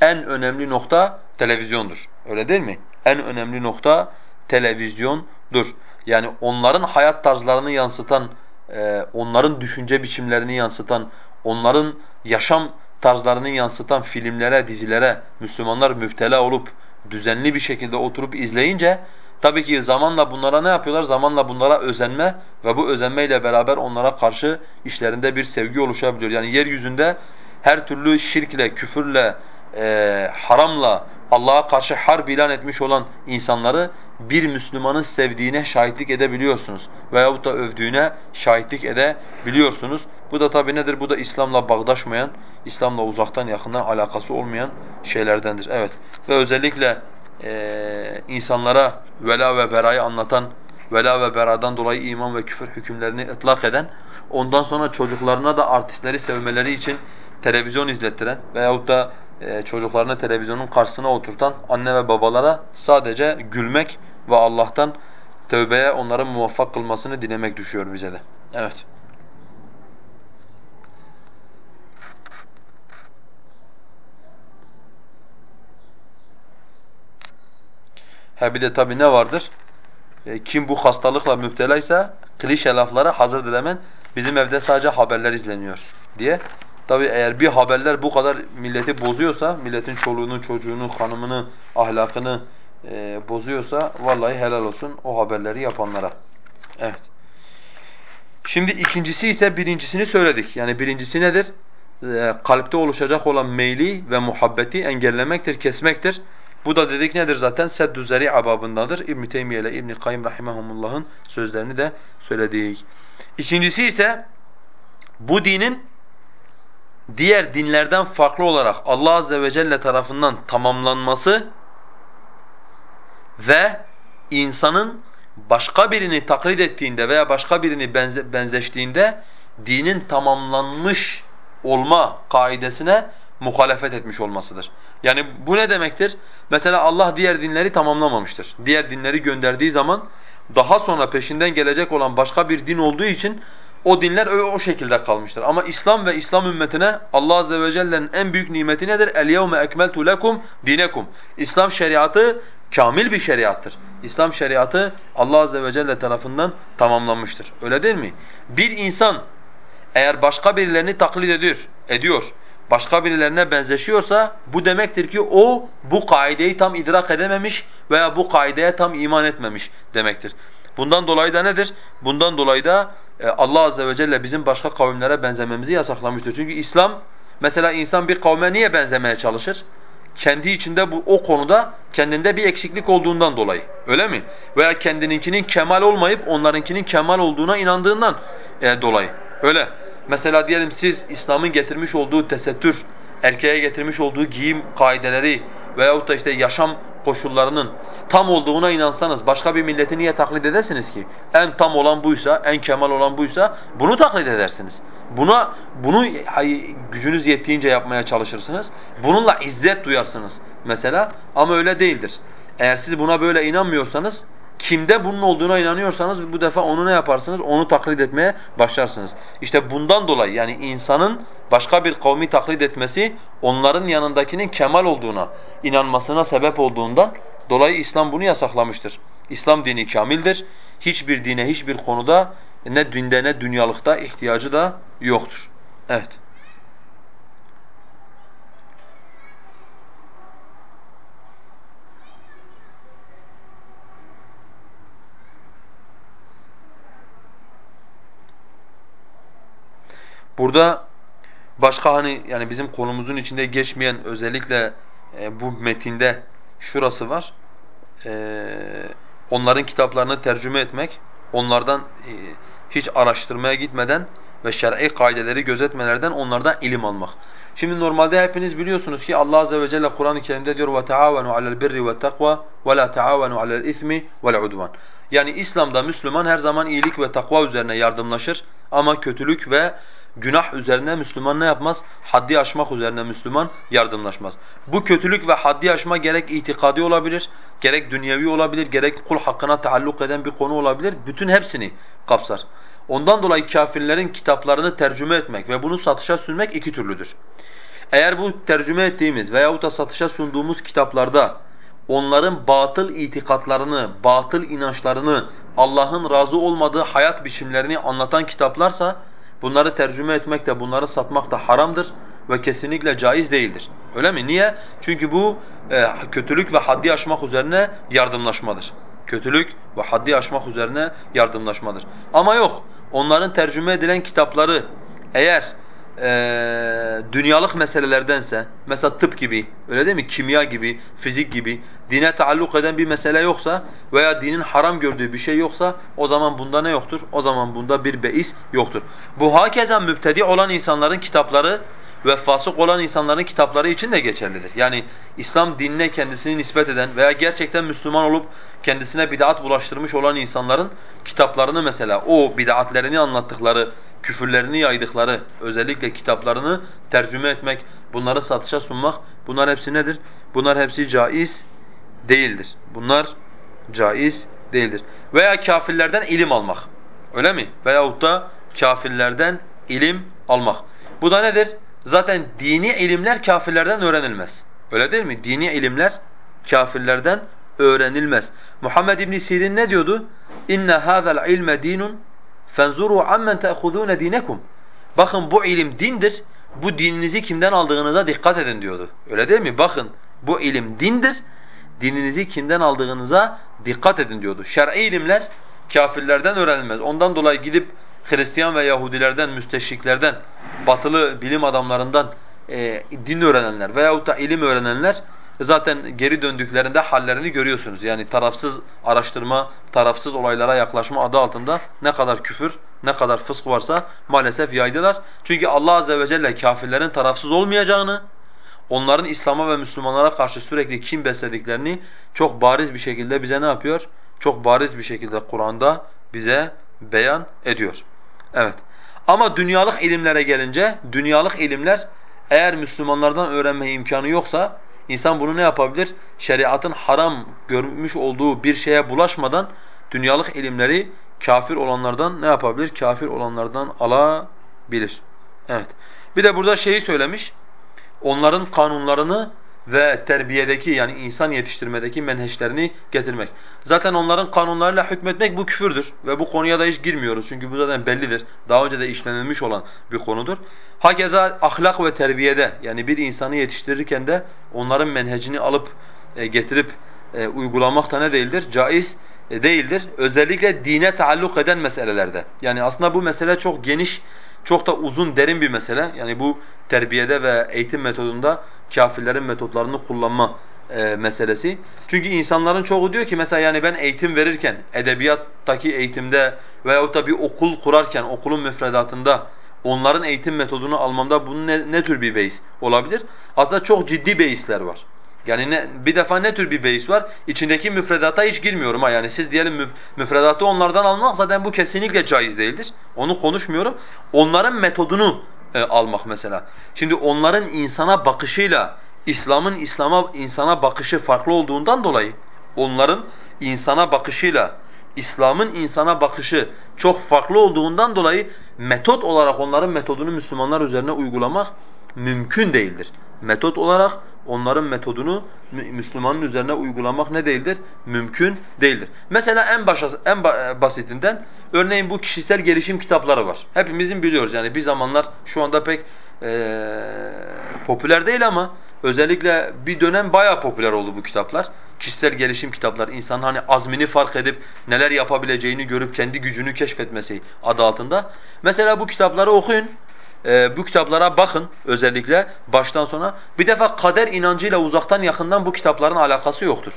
Speaker 1: En önemli nokta televizyondur. Öyle değil mi? En önemli nokta televizyondur. Yani onların hayat tarzlarını yansıtan, e, onların düşünce biçimlerini yansıtan, onların yaşam tarzlarını yansıtan filmlere, dizilere Müslümanlar müptela olup düzenli bir şekilde oturup izleyince Tabii ki zamanla bunlara ne yapıyorlar? Zamanla bunlara özenme ve bu özenmeyle beraber onlara karşı işlerinde bir sevgi oluşabiliyor. Yani yeryüzünde her türlü şirkle, küfürle, e, haramla Allah'a karşı harp ilan etmiş olan insanları bir Müslümanın sevdiğine şahitlik edebiliyorsunuz veyahut da övdüğüne şahitlik edebiliyorsunuz. Bu da tabii nedir? Bu da İslam'la bağdaşmayan, İslam'la uzaktan yakından alakası olmayan şeylerdendir. Evet ve özellikle e, insanlara vela ve berayı anlatan, vela ve beradan dolayı iman ve küfür hükümlerini ıtlak eden, ondan sonra çocuklarına da artistleri sevmeleri için televizyon izlettiren veyahut da e, çocuklarını televizyonun karşısına oturtan anne ve babalara sadece gülmek ve Allah'tan tövbeye onların muvaffak kılmasını dilemek düşüyor bize de. Evet. Ha bir de tabi ne vardır? E, kim bu hastalıkla müptelaysa klişe laflara hazırdır hemen. Bizim evde sadece haberler izleniyor diye. Tabi eğer bir haberler bu kadar milleti bozuyorsa, milletin çoluğunu, çocuğunu, hanımını, ahlakını e, bozuyorsa vallahi helal olsun o haberleri yapanlara. Evet. Şimdi ikincisi ise birincisini söyledik. Yani birincisi nedir? E, kalpte oluşacak olan meyli ve muhabbeti engellemektir, kesmektir. Bu da dedik nedir zaten? Seddü zeri'a babındadır. İbn Teymiyye ile İbn Kayyim rahimehumullah'ın sözlerini de söyledik. İkincisi ise bu dinin diğer dinlerden farklı olarak Allah azze ve celle tarafından tamamlanması ve insanın başka birini taklit ettiğinde veya başka birini benze benzeştiğinde dinin tamamlanmış olma kaidesine muhalefet etmiş olmasıdır. Yani bu ne demektir? Mesela Allah diğer dinleri tamamlamamıştır. Diğer dinleri gönderdiği zaman daha sonra peşinden gelecek olan başka bir din olduğu için o dinler o, o şekilde kalmıştır. Ama İslam ve İslam ümmetine Allah azze ve celle'nin en büyük nimeti nedir? El-yevme ekmeltu lekum dinekum. İslam şeriatı kamil bir şeriattır. İslam şeriatı Allah azze ve celle tarafından tamamlanmıştır. Öyle değil mi? Bir insan eğer başka birilerini taklit ediyor, ediyor, başka birilerine benzeşiyorsa bu demektir ki o bu kaideyi tam idrak edememiş veya bu kaideye tam iman etmemiş demektir. Bundan dolayı da nedir? Bundan dolayı da e, Allah azze ve celle bizim başka kavimlere benzememizi yasaklamıştır. Çünkü İslam mesela insan bir kavme niye benzemeye çalışır? kendi içinde bu o konuda kendinde bir eksiklik olduğundan dolayı. Öyle mi? Veya kendininkinin kemal olmayıp onlarınkinin kemal olduğuna inandığından e, dolayı. Öyle. Mesela diyelim siz İslam'ın getirmiş olduğu tesettür, erkeğe getirmiş olduğu giyim kaideleri veyahut da işte yaşam koşullarının tam olduğuna inansanız başka bir milleti niye taklit edesiniz ki? En tam olan buysa, en kemal olan buysa bunu taklit edersiniz. Buna bunu gücünüz yettiğince yapmaya çalışırsınız. Bununla izzet duyarsınız mesela ama öyle değildir. Eğer siz buna böyle inanmıyorsanız kimde bunun olduğuna inanıyorsanız bu defa onu ne yaparsınız? Onu taklit etmeye başlarsınız. İşte bundan dolayı yani insanın başka bir kavmi taklit etmesi onların yanındakinin kemal olduğuna inanmasına sebep olduğundan dolayı İslam bunu yasaklamıştır. İslam dini kamildir. Hiçbir dine hiçbir konuda ne dinde ne dünyalıkta ihtiyacı da yoktur. Evet. Burada başka hani yani bizim konumuzun içinde geçmeyen özellikle e, bu metinde şurası var. E, onların kitaplarını tercüme etmek, onlardan e, hiç araştırmaya gitmeden ve şer'i kaideleri gözetmelerden onlardan ilim almak. Şimdi normalde hepiniz biliyorsunuz ki Allah azze ve celle Kur'an-ı Kerim'de diyor ve takva ve la taavenu alel ismi ve'l udvan. Yani İslam'da Müslüman her zaman iyilik ve takva üzerine yardımlaşır ama kötülük ve günah üzerine Müslüman ne yapmaz? Haddi aşmak üzerine Müslüman yardımlaşmaz. Bu kötülük ve haddi aşma gerek itikadi olabilir, gerek dünyevi olabilir, gerek kul hakkına taalluk eden bir konu olabilir. Bütün hepsini kapsar. Ondan dolayı kafirlerin kitaplarını tercüme etmek ve bunu satışa sunmak iki türlüdür. Eğer bu tercüme ettiğimiz veyahut da satışa sunduğumuz kitaplarda onların batıl itikatlarını, batıl inançlarını, Allah'ın razı olmadığı hayat biçimlerini anlatan kitaplarsa bunları tercüme etmek de bunları satmak da haramdır ve kesinlikle caiz değildir. Öyle mi? Niye? Çünkü bu e, kötülük ve haddi aşmak üzerine yardımlaşmadır. Kötülük ve haddi aşmak üzerine yardımlaşmadır. Ama yok, onların tercüme edilen kitapları eğer e, dünyalık meselelerdense, mesela tıp gibi, öyle değil mi? Kimya gibi, fizik gibi, dine taalluk eden bir mesele yoksa veya dinin haram gördüğü bir şey yoksa o zaman bunda ne yoktur? O zaman bunda bir beis yoktur. Bu hakeza müptedi olan insanların kitapları ve fasık olan insanların kitapları için de geçerlidir. Yani İslam dinine kendisini nispet eden veya gerçekten Müslüman olup kendisine bid'at bulaştırmış olan insanların kitaplarını mesela o bid'atlerini anlattıkları, küfürlerini yaydıkları özellikle kitaplarını tercüme etmek, bunları satışa sunmak bunlar hepsi nedir? Bunlar hepsi caiz değildir. Bunlar caiz değildir. Veya kafirlerden ilim almak. Öyle mi? Veyahut da kafirlerden ilim almak. Bu da nedir? Zaten dini ilimler kafirlerden öğrenilmez. Öyle değil mi? Dini ilimler kafirlerden öğrenilmez. Muhammed İbn Sirin ne diyordu? İnne hadzal ilme dinun fenzuru ammen ta'khuzun dinakum. Bakın bu ilim dindir. Bu dininizi kimden aldığınıza dikkat edin diyordu. Öyle değil mi? Bakın bu ilim dindir. Dininizi kimden aldığınıza dikkat edin diyordu. Şer'i ilimler kafirlerden öğrenilmez. Ondan dolayı gidip Hristiyan ve Yahudilerden, müsteşriklerden, batılı bilim adamlarından e, din öğrenenler veyahut da ilim öğrenenler Zaten geri döndüklerinde hallerini görüyorsunuz. Yani tarafsız araştırma, tarafsız olaylara yaklaşma adı altında ne kadar küfür, ne kadar fısk varsa maalesef yaydılar. Çünkü Allah azze ve celle kafirlerin tarafsız olmayacağını, onların İslam'a ve Müslümanlara karşı sürekli kim beslediklerini çok bariz bir şekilde bize ne yapıyor? Çok bariz bir şekilde Kur'an'da bize beyan ediyor. Evet. Ama dünyalık ilimlere gelince, dünyalık ilimler eğer Müslümanlardan öğrenme imkanı yoksa insan bunu ne yapabilir? Şeriatın haram görmüş olduğu bir şeye bulaşmadan dünyalık ilimleri kafir olanlardan ne yapabilir? Kafir olanlardan alabilir. Evet. Bir de burada şeyi söylemiş. Onların kanunlarını ve terbiyedeki yani insan yetiştirmedeki menheşlerini getirmek. Zaten onların kanunlarıyla hükmetmek bu küfürdür ve bu konuya da hiç girmiyoruz çünkü bu zaten bellidir. Daha önce de işlenilmiş olan bir konudur. Hakeza ahlak ve terbiyede yani bir insanı yetiştirirken de onların menhecini alıp e, getirip e, uygulamak da ne değildir? Caiz e, değildir. Özellikle dine taalluk eden meselelerde. Yani aslında bu mesele çok geniş, çok da uzun, derin bir mesele. Yani bu terbiyede ve eğitim metodunda kafirlerin metotlarını kullanma e, meselesi. Çünkü insanların çoğu diyor ki mesela yani ben eğitim verirken edebiyattaki eğitimde veyahut da bir okul kurarken okulun müfredatında onların eğitim metodunu almamda bunun ne, ne tür bir beis olabilir? Aslında çok ciddi beisler var. Yani ne, bir defa ne tür bir beis var? İçindeki müfredata hiç girmiyorum ha yani siz diyelim müf, müfredatı onlardan almak zaten bu kesinlikle caiz değildir. Onu konuşmuyorum. Onların metodunu e, almak mesela. Şimdi onların insana bakışıyla İslam'ın İslam'a insana bakışı farklı olduğundan dolayı onların insana bakışıyla İslam'ın insana bakışı çok farklı olduğundan dolayı metot olarak onların metodunu Müslümanlar üzerine uygulamak mümkün değildir. Metot olarak onların metodunu Müslümanın üzerine uygulamak ne değildir? Mümkün değildir. Mesela en başa, en e, basitinden örneğin bu kişisel gelişim kitapları var. Hepimizin biliyoruz yani bir zamanlar şu anda pek ee, popüler değil ama özellikle bir dönem bayağı popüler oldu bu kitaplar. Kişisel gelişim kitaplar. İnsanın hani azmini fark edip neler yapabileceğini görüp kendi gücünü keşfetmesi adı altında. Mesela bu kitapları okuyun e, bu kitaplara bakın özellikle baştan sona. Bir defa kader inancıyla uzaktan yakından bu kitapların alakası yoktur.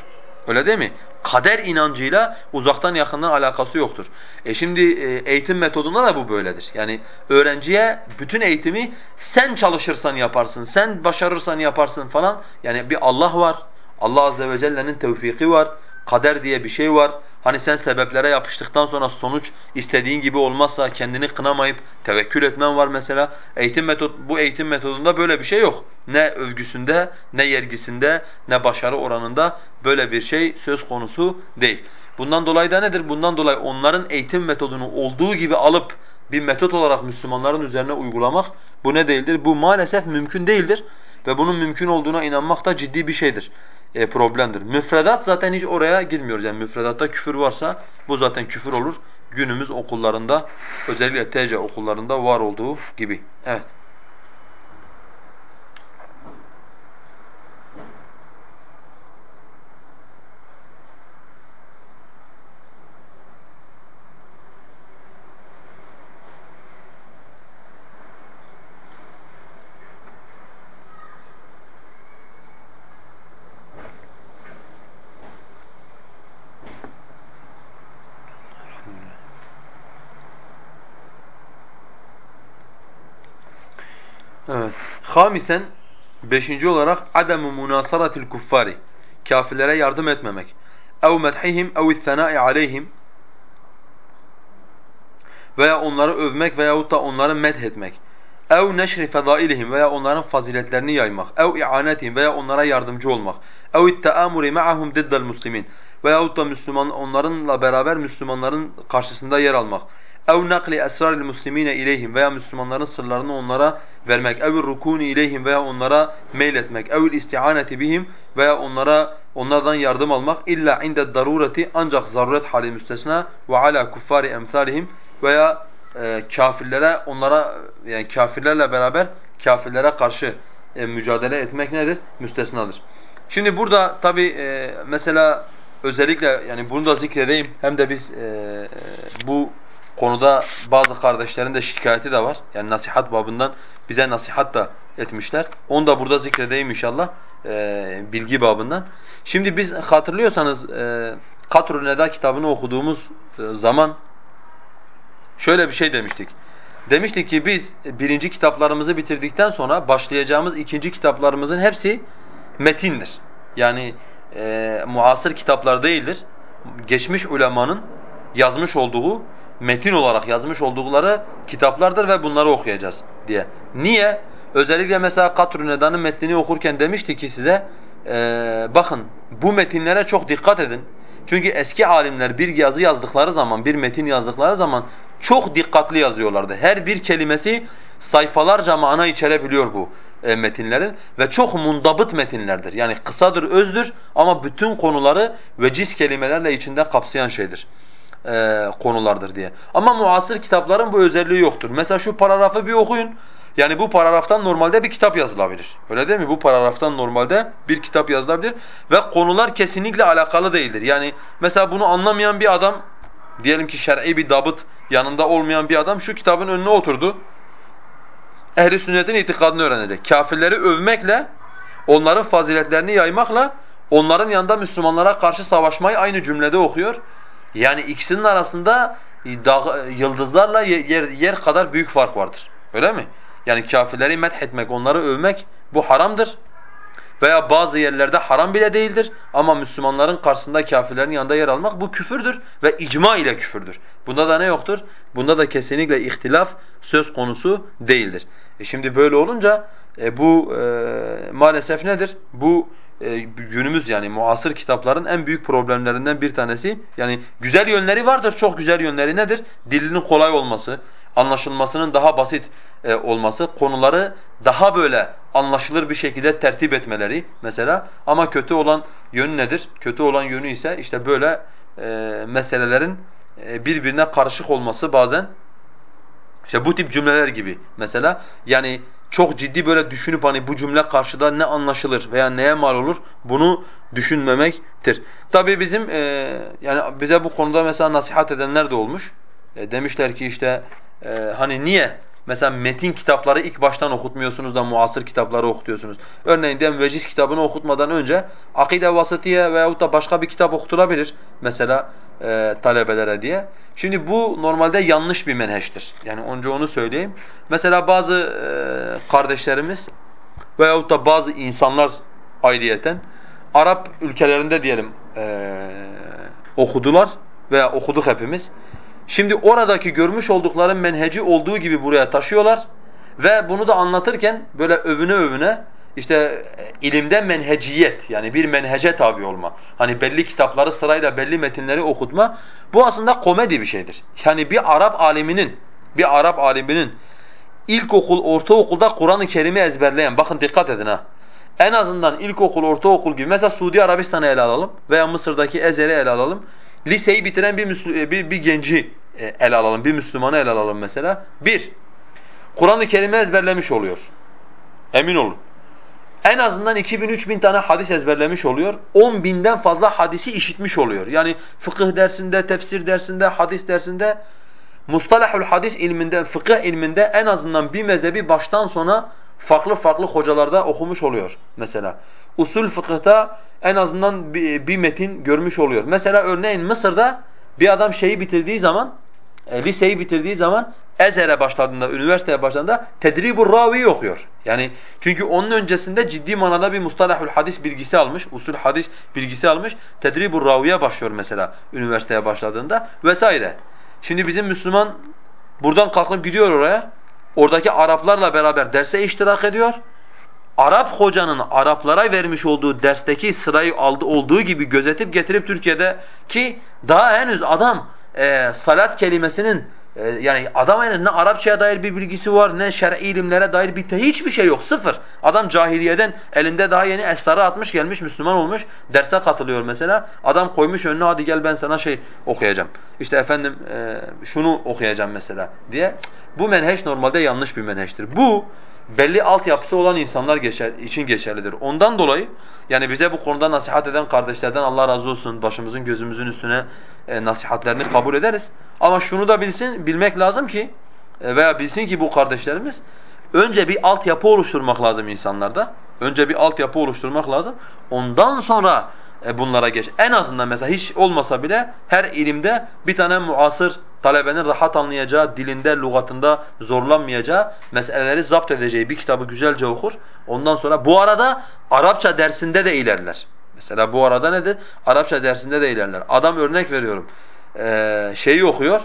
Speaker 1: Öyle değil mi? Kader inancıyla uzaktan yakından alakası yoktur. E şimdi e, eğitim metodunda da bu böyledir. Yani öğrenciye bütün eğitimi sen çalışırsan yaparsın, sen başarırsan yaparsın falan. Yani bir Allah var. Allah azze ve celle'nin tevfiki var. Kader diye bir şey var. Hani sen sebeplere yapıştıktan sonra sonuç istediğin gibi olmazsa kendini kınamayıp tevekkül etmen var mesela. Eğitim metod bu eğitim metodunda böyle bir şey yok. Ne övgüsünde, ne yergisinde, ne başarı oranında böyle bir şey söz konusu değil. Bundan dolayı da nedir? Bundan dolayı onların eğitim metodunu olduğu gibi alıp bir metot olarak Müslümanların üzerine uygulamak bu ne değildir? Bu maalesef mümkün değildir ve bunun mümkün olduğuna inanmak da ciddi bir şeydir e, problemdir. Müfredat zaten hiç oraya girmiyoruz. Yani müfredatta küfür varsa bu zaten küfür olur. Günümüz okullarında özellikle TC okullarında var olduğu gibi. Evet. Evet. Hamisen beşinci olarak ademu munasaratil kuffari. Kafirlere yardım etmemek. Ev medhihim ev thanai aleyhim veya onları övmek veyahut da onları medhetmek. Ev neşri fedailihim veya onların faziletlerini yaymak. Ev i'anetihim veya onlara yardımcı olmak. Ev teamuri ma'ahum diddel muslimin veyahut da Müslüman onlarınla beraber Müslümanların karşısında yer almak ev nakli esraril muslimine ileyhim veya Müslümanların sırlarını onlara vermek, ev rukuni ileyhim veya onlara meyletmek, ev isti'aneti bihim veya onlara onlardan yardım almak illa inde darureti ancak zaruret hali müstesna ve ala kuffari emsalihim veya e, kafirlere onlara yani kafirlerle beraber kafirlere karşı e, mücadele etmek nedir? Müstesnadır. Şimdi burada tabi e, mesela özellikle yani bunu da zikredeyim hem de biz e, bu konuda bazı kardeşlerin de şikayeti de var. Yani nasihat babından bize nasihat da etmişler. Onu da burada zikredeyim inşallah e, bilgi babından. Şimdi biz hatırlıyorsanız e, Katrul Neda kitabını okuduğumuz e, zaman şöyle bir şey demiştik. Demiştik ki biz birinci kitaplarımızı bitirdikten sonra başlayacağımız ikinci kitaplarımızın hepsi metindir. Yani e, muasır kitaplar değildir. Geçmiş ulemanın yazmış olduğu, metin olarak yazmış oldukları kitaplardır ve bunları okuyacağız diye. Niye? Özellikle mesela Katrun Neda'nın metnini okurken demişti ki size, e, bakın bu metinlere çok dikkat edin. Çünkü eski alimler bir yazı yazdıkları zaman, bir metin yazdıkları zaman çok dikkatli yazıyorlardı. Her bir kelimesi sayfalarca mana içerebiliyor bu e, metinlerin ve çok mundabıt metinlerdir. Yani kısadır, özdür ama bütün konuları veciz kelimelerle içinde kapsayan şeydir. E, konulardır diye. Ama muasır kitapların bu özelliği yoktur. Mesela şu paragrafı bir okuyun. Yani bu paragraftan normalde bir kitap yazılabilir. Öyle değil mi? Bu paragraftan normalde bir kitap yazılabilir ve konular kesinlikle alakalı değildir. Yani mesela bunu anlamayan bir adam diyelim ki şer'i bir dabıt yanında olmayan bir adam şu kitabın önüne oturdu. Ehli sünnetin itikadını öğrenecek. Kafirleri övmekle, onların faziletlerini yaymakla onların yanında Müslümanlara karşı savaşmayı aynı cümlede okuyor. Yani ikisinin arasında dağ, yıldızlarla yer, yer kadar büyük fark vardır. Öyle mi? Yani kafirleri methetmek, onları övmek bu haramdır. Veya bazı yerlerde haram bile değildir ama Müslümanların karşısında kafirlerin yanında yer almak bu küfürdür ve icma ile küfürdür. Bunda da ne yoktur? Bunda da kesinlikle ihtilaf söz konusu değildir. E şimdi böyle olunca e bu e, maalesef nedir? Bu e, günümüz yani muasır kitapların en büyük problemlerinden bir tanesi. Yani güzel yönleri vardır, çok güzel yönleri nedir? Dilinin kolay olması, anlaşılmasının daha basit e, olması, konuları daha böyle anlaşılır bir şekilde tertip etmeleri mesela. Ama kötü olan yönü nedir? Kötü olan yönü ise işte böyle e, meselelerin birbirine karışık olması bazen işte bu tip cümleler gibi mesela yani çok ciddi böyle düşünüp hani bu cümle karşıda ne anlaşılır veya neye mal olur bunu düşünmemektir. Tabii bizim e, yani bize bu konuda mesela nasihat edenler de olmuş. E, demişler ki işte e, hani niye mesela metin kitapları ilk baştan okutmuyorsunuz da muasır kitapları okutuyorsunuz. Örneğin diyelim veciz kitabını okutmadan önce akide vasıtiye veyahut da başka bir kitap okutulabilir mesela e, talebelere diye. Şimdi bu normalde yanlış bir menheştir. Yani önce onu söyleyeyim. Mesela bazı e, kardeşlerimiz veyahut da bazı insanlar ayrıyeten Arap ülkelerinde diyelim e, okudular veya okuduk hepimiz. Şimdi oradaki görmüş oldukları menheci olduğu gibi buraya taşıyorlar ve bunu da anlatırken böyle övüne övüne işte e, ilimde menheciyet yani bir menhece tabi olma. Hani belli kitapları sırayla belli metinleri okutma. Bu aslında komedi bir şeydir. Yani bir Arap aliminin, bir Arap aliminin ilkokul, ortaokulda Kur'an-ı Kerim'i ezberleyen, bakın dikkat edin ha. En azından ilkokul, ortaokul gibi mesela Suudi Arabistan'ı ele alalım veya Mısır'daki Ezer'i ele alalım. Liseyi bitiren bir, e, bir, bir genci e, ele alalım, bir Müslümanı ele alalım mesela. Bir, Kur'an-ı Kerim'i ezberlemiş oluyor. Emin olun. En azından 2000-3000 tane hadis ezberlemiş oluyor. 10 binden fazla hadisi işitmiş oluyor. Yani fıkıh dersinde, tefsir dersinde, hadis dersinde, mustalahul hadis ilminde, fıkıh ilminde en azından bir mezhebi baştan sona farklı farklı hocalarda okumuş oluyor mesela. Usul fıkıhta en azından bir, bir metin görmüş oluyor. Mesela örneğin Mısır'da bir adam şeyi bitirdiği zaman, e, liseyi bitirdiği zaman Ezer'e başladığında, üniversiteye başladığında tedribur ravi okuyor. Yani çünkü onun öncesinde ciddi manada bir mustalahul hadis bilgisi almış, usul hadis bilgisi almış. Tedribur raviye başlıyor mesela üniversiteye başladığında vesaire. Şimdi bizim Müslüman buradan kalkıp gidiyor oraya. Oradaki Araplarla beraber derse iştirak ediyor. Arap hocanın Araplara vermiş olduğu dersteki sırayı aldı olduğu gibi gözetip getirip Türkiye'de ki daha henüz adam e, salat kelimesinin e, yani adam henüz ne Arapçaya dair bir bilgisi var ne şer'i ilimlere dair bir hiçbir şey yok sıfır. Adam cahiliyeden elinde daha yeni esrarı atmış gelmiş Müslüman olmuş derse katılıyor mesela. Adam koymuş önüne hadi gel ben sana şey okuyacağım. İşte efendim e, şunu okuyacağım mesela diye. Bu menheş normalde yanlış bir menheştir. Bu belli altyapısı olan insanlar geçer, için geçerlidir. Ondan dolayı yani bize bu konuda nasihat eden kardeşlerden Allah razı olsun başımızın gözümüzün üstüne e, nasihatlerini kabul ederiz. Ama şunu da bilsin, bilmek lazım ki e, veya bilsin ki bu kardeşlerimiz önce bir altyapı oluşturmak lazım insanlarda. Önce bir altyapı oluşturmak lazım. Ondan sonra bunlara geç. En azından mesela hiç olmasa bile her ilimde bir tane muasır talebenin rahat anlayacağı, dilinde, lügatında zorlanmayacağı, meseleleri zapt edeceği bir kitabı güzelce okur. Ondan sonra bu arada Arapça dersinde de ilerler. Mesela bu arada nedir? Arapça dersinde de ilerler. Adam örnek veriyorum. Ee, şeyi okuyor.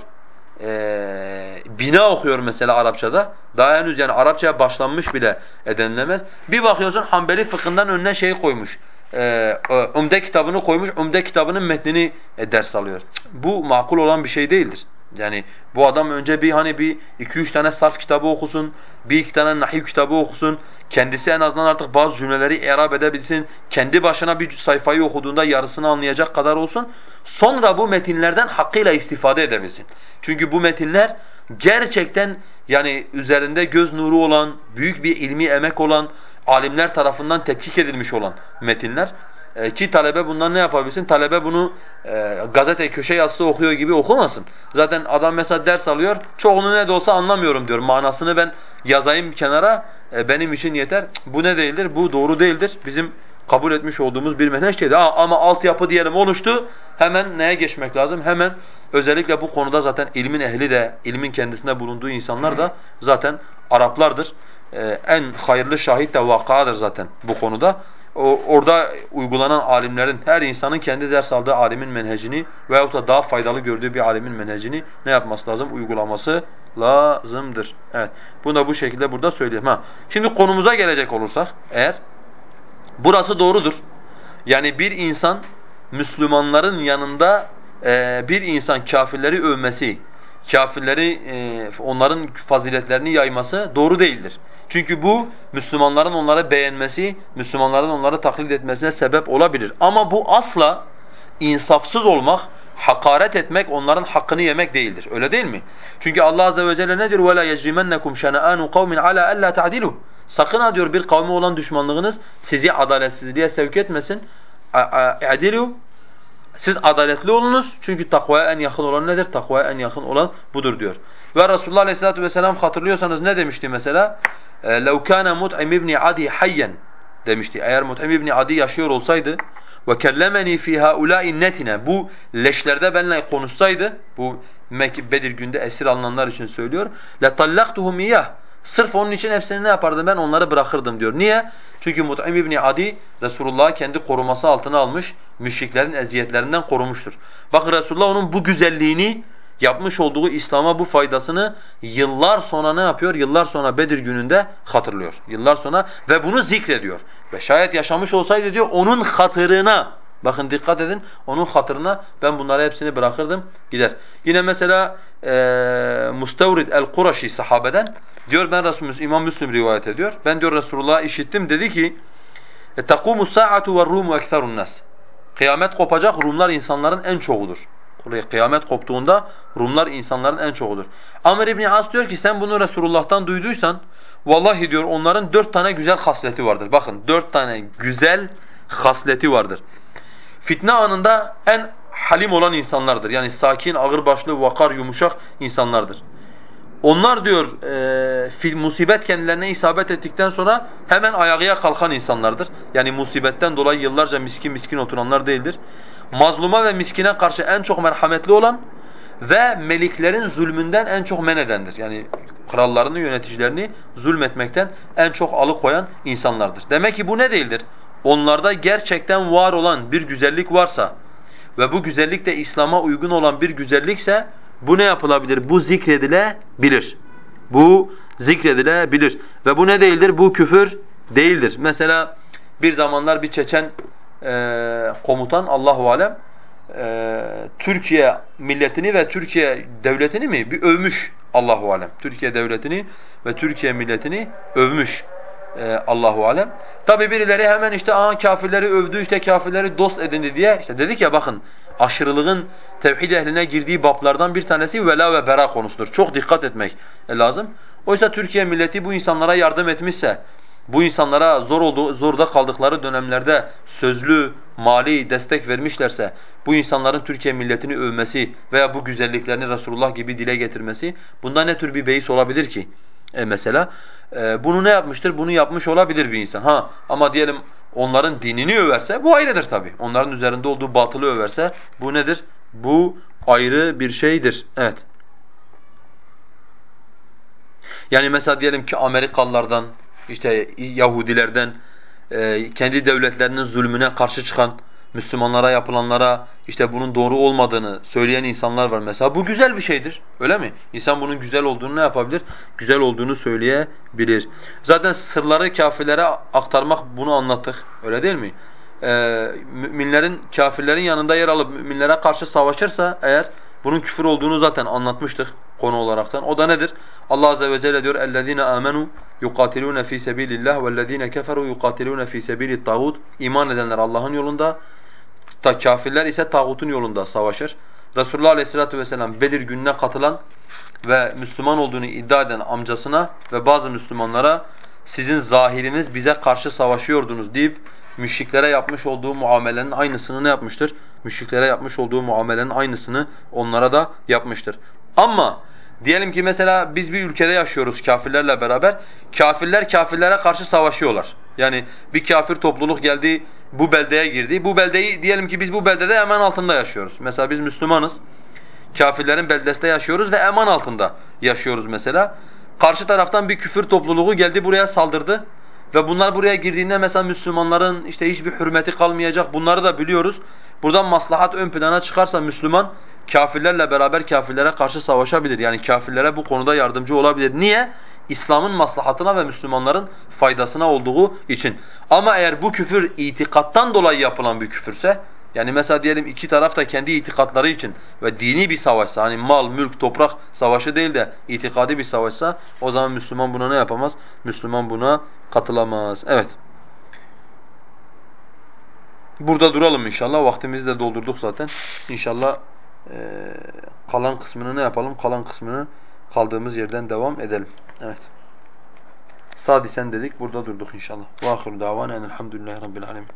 Speaker 1: Ee, bina okuyor mesela Arapçada. Daha henüz yani Arapçaya başlanmış bile edenilemez. Bir bakıyorsun Hanbeli fıkhından önüne şey koymuş e, Umde kitabını koymuş, Umde kitabının metnini e, ders alıyor. Bu makul olan bir şey değildir. Yani bu adam önce bir hani bir iki üç tane sarf kitabı okusun, bir iki tane nahiv kitabı okusun, kendisi en azından artık bazı cümleleri i'rab edebilsin, kendi başına bir sayfayı okuduğunda yarısını anlayacak kadar olsun. Sonra bu metinlerden hakkıyla istifade edebilsin. Çünkü bu metinler gerçekten yani üzerinde göz nuru olan, büyük bir ilmi emek olan, alimler tarafından tetkik edilmiş olan metinler. E, ki talebe bundan ne yapabilsin? Talebe bunu e, gazete köşe yazısı okuyor gibi okumasın. Zaten adam mesela ders alıyor, çoğunu ne de olsa anlamıyorum diyor. Manasını ben yazayım kenara, e, benim için yeter. Bu ne değildir? Bu doğru değildir. Bizim kabul etmiş olduğumuz bir menheç değildir. Ha, ama altyapı diyelim oluştu, hemen neye geçmek lazım? Hemen özellikle bu konuda zaten ilmin ehli de, ilmin kendisinde bulunduğu insanlar da zaten Araplardır. Ee, en hayırlı şahit de vakadır zaten bu konuda. O, orada uygulanan alimlerin, her insanın kendi ders aldığı alimin menhecini veyahut da daha faydalı gördüğü bir alimin menhecini ne yapması lazım? Uygulaması lazımdır. Evet. Bunu da bu şekilde burada söyleyeyim. Ha. Şimdi konumuza gelecek olursak eğer burası doğrudur. Yani bir insan Müslümanların yanında e, bir insan kafirleri övmesi, kafirleri e, onların faziletlerini yayması doğru değildir. Çünkü bu Müslümanların onları beğenmesi, Müslümanların onları taklit etmesine sebep olabilir. Ama bu asla insafsız olmak, hakaret etmek, onların hakkını yemek değildir. Öyle değil mi? Çünkü Allah azze ve celle ne diyor? وَلَا يَجْرِمَنَّكُمْ شَنَآنُ قَوْمٍ عَلَى أَلَّا تَعْدِلُوا Sakın ha diyor bir kavme olan düşmanlığınız sizi adaletsizliğe sevk etmesin. اَعْدِلُوا Siz adaletli olunuz çünkü takvaya en yakın olan nedir? Takvaya en yakın olan budur diyor. Ve Resulullah Aleyhisselatü Vesselam hatırlıyorsanız ne demişti mesela? لَوْ كَانَ مُطْعِمْ اِبْنِ عَدِي حَيًّا demişti. Eğer Mut'im İbni Adi yaşıyor olsaydı ve kellemeni fi haula'i netine bu leşlerde benimle konuşsaydı bu Bedir günde esir alınanlar için söylüyor. La tallaqtuhum iyah. Sırf onun için hepsini ne yapardım ben onları bırakırdım diyor. Niye? Çünkü Mut'im İbni Adi Resulullah'ı kendi koruması altına almış, müşriklerin eziyetlerinden korumuştur. Bakın Resulullah onun bu güzelliğini yapmış olduğu İslam'a bu faydasını yıllar sonra ne yapıyor? Yıllar sonra Bedir gününde hatırlıyor. Yıllar sonra ve bunu zikrediyor. Ve şayet yaşamış olsaydı diyor onun hatırına Bakın dikkat edin. Onun hatırına ben bunları hepsini bırakırdım gider. Yine mesela e, Mustavrid el-Kuraşi sahabeden diyor ben Resulullah İmam Müslim rivayet ediyor. Ben diyor Resulullah'ı işittim dedi ki saatu ve rumu ekserun nas. Kıyamet kopacak Rumlar insanların en çoğudur. Kıyamet koptuğunda Rumlar insanların en çoğudur. Amr ibn As diyor ki sen bunu Resulullah'tan duyduysan vallahi diyor onların dört tane güzel hasleti vardır. Bakın dört tane güzel hasleti vardır. Fitne anında en halim olan insanlardır. Yani sakin, ağırbaşlı, vakar, yumuşak insanlardır. Onlar diyor e, musibet kendilerine isabet ettikten sonra hemen ayağıya kalkan insanlardır. Yani musibetten dolayı yıllarca miskin miskin oturanlar değildir. Mazluma ve miskine karşı en çok merhametli olan ve meliklerin zulmünden en çok men edendir. Yani krallarını, yöneticilerini zulmetmekten en çok alıkoyan insanlardır. Demek ki bu ne değildir? Onlarda gerçekten var olan bir güzellik varsa ve bu güzellik de İslam'a uygun olan bir güzellikse bu ne yapılabilir? Bu zikredilebilir. Bu zikredilebilir. Ve bu ne değildir? Bu küfür değildir. Mesela bir zamanlar bir Çeçen e, komutan Allahu alem e, Türkiye milletini ve Türkiye devletini mi bir övmüş Allahu alem. Türkiye devletini ve Türkiye milletini övmüş. Ee, Allahu alem. Tabi birileri hemen işte aha kafirleri övdü, işte kafirleri dost edindi diye. işte dedik ya bakın aşırılığın tevhid ehline girdiği bablardan bir tanesi vela ve bera konusudur. Çok dikkat etmek lazım. Oysa Türkiye milleti bu insanlara yardım etmişse, bu insanlara zor olduğu, zorda kaldıkları dönemlerde sözlü, mali destek vermişlerse, bu insanların Türkiye milletini övmesi veya bu güzelliklerini Resulullah gibi dile getirmesi, bunda ne tür bir beis olabilir ki? E mesela e, bunu ne yapmıştır? Bunu yapmış olabilir bir insan. Ha ama diyelim onların dinini överse bu ayrıdır tabii. Onların üzerinde olduğu batılı överse bu nedir? Bu ayrı bir şeydir. Evet. Yani mesela diyelim ki Amerikalılardan, işte Yahudilerden, e, kendi devletlerinin zulmüne karşı çıkan Müslümanlara yapılanlara işte bunun doğru olmadığını söyleyen insanlar var mesela. Bu güzel bir şeydir. Öyle mi? İnsan bunun güzel olduğunu ne yapabilir? Güzel olduğunu söyleyebilir. Zaten sırları kafirlere aktarmak bunu anlattık. Öyle değil mi? Ee, müminlerin kafirlerin yanında yer alıp müminlere karşı savaşırsa eğer bunun küfür olduğunu zaten anlatmıştık konu olaraktan. O da nedir? Allah azze ve celle diyor: "Ellezine amenu yuqatiluna fi sabilillah ve'llezine keferu yuqatiluna fi sabilit tagut." İman edenler Allah'ın yolunda, Ta kafirler ise tağutun yolunda savaşır. Resulullah Aleyhisselatü vesselam Bedir gününe katılan ve Müslüman olduğunu iddia eden amcasına ve bazı Müslümanlara sizin zahiriniz bize karşı savaşıyordunuz deyip müşriklere yapmış olduğu muamelenin aynısını ne yapmıştır? Müşriklere yapmış olduğu muamelenin aynısını onlara da yapmıştır. Ama diyelim ki mesela biz bir ülkede yaşıyoruz kafirlerle beraber. Kafirler kafirlere karşı savaşıyorlar. Yani bir kafir topluluk geldi bu beldeye girdi. Bu beldeyi diyelim ki biz bu beldede eman altında yaşıyoruz. Mesela biz Müslümanız. Kafirlerin beldesinde yaşıyoruz ve eman altında yaşıyoruz mesela. Karşı taraftan bir küfür topluluğu geldi buraya saldırdı. Ve bunlar buraya girdiğinde mesela Müslümanların işte hiçbir hürmeti kalmayacak. Bunları da biliyoruz. Buradan maslahat ön plana çıkarsa Müslüman kafirlerle beraber kafirlere karşı savaşabilir. Yani kafirlere bu konuda yardımcı olabilir. Niye? İslam'ın maslahatına ve Müslümanların faydasına olduğu için. Ama eğer bu küfür itikattan dolayı yapılan bir küfürse, yani mesela diyelim iki taraf da kendi itikatları için ve dini bir savaşsa, hani mal, mülk, toprak savaşı değil de itikadi bir savaşsa, o zaman Müslüman buna ne yapamaz? Müslüman buna katılamaz. Evet. Burada duralım inşallah. Vaktimizi de doldurduk zaten. İnşallah kalan kısmını ne yapalım? Kalan kısmını kaldığımız yerden devam edelim. Evet. Sadisen dedik. Burada durduk inşallah. Ve ahiru davana elhamdülillahi rabbil alemin.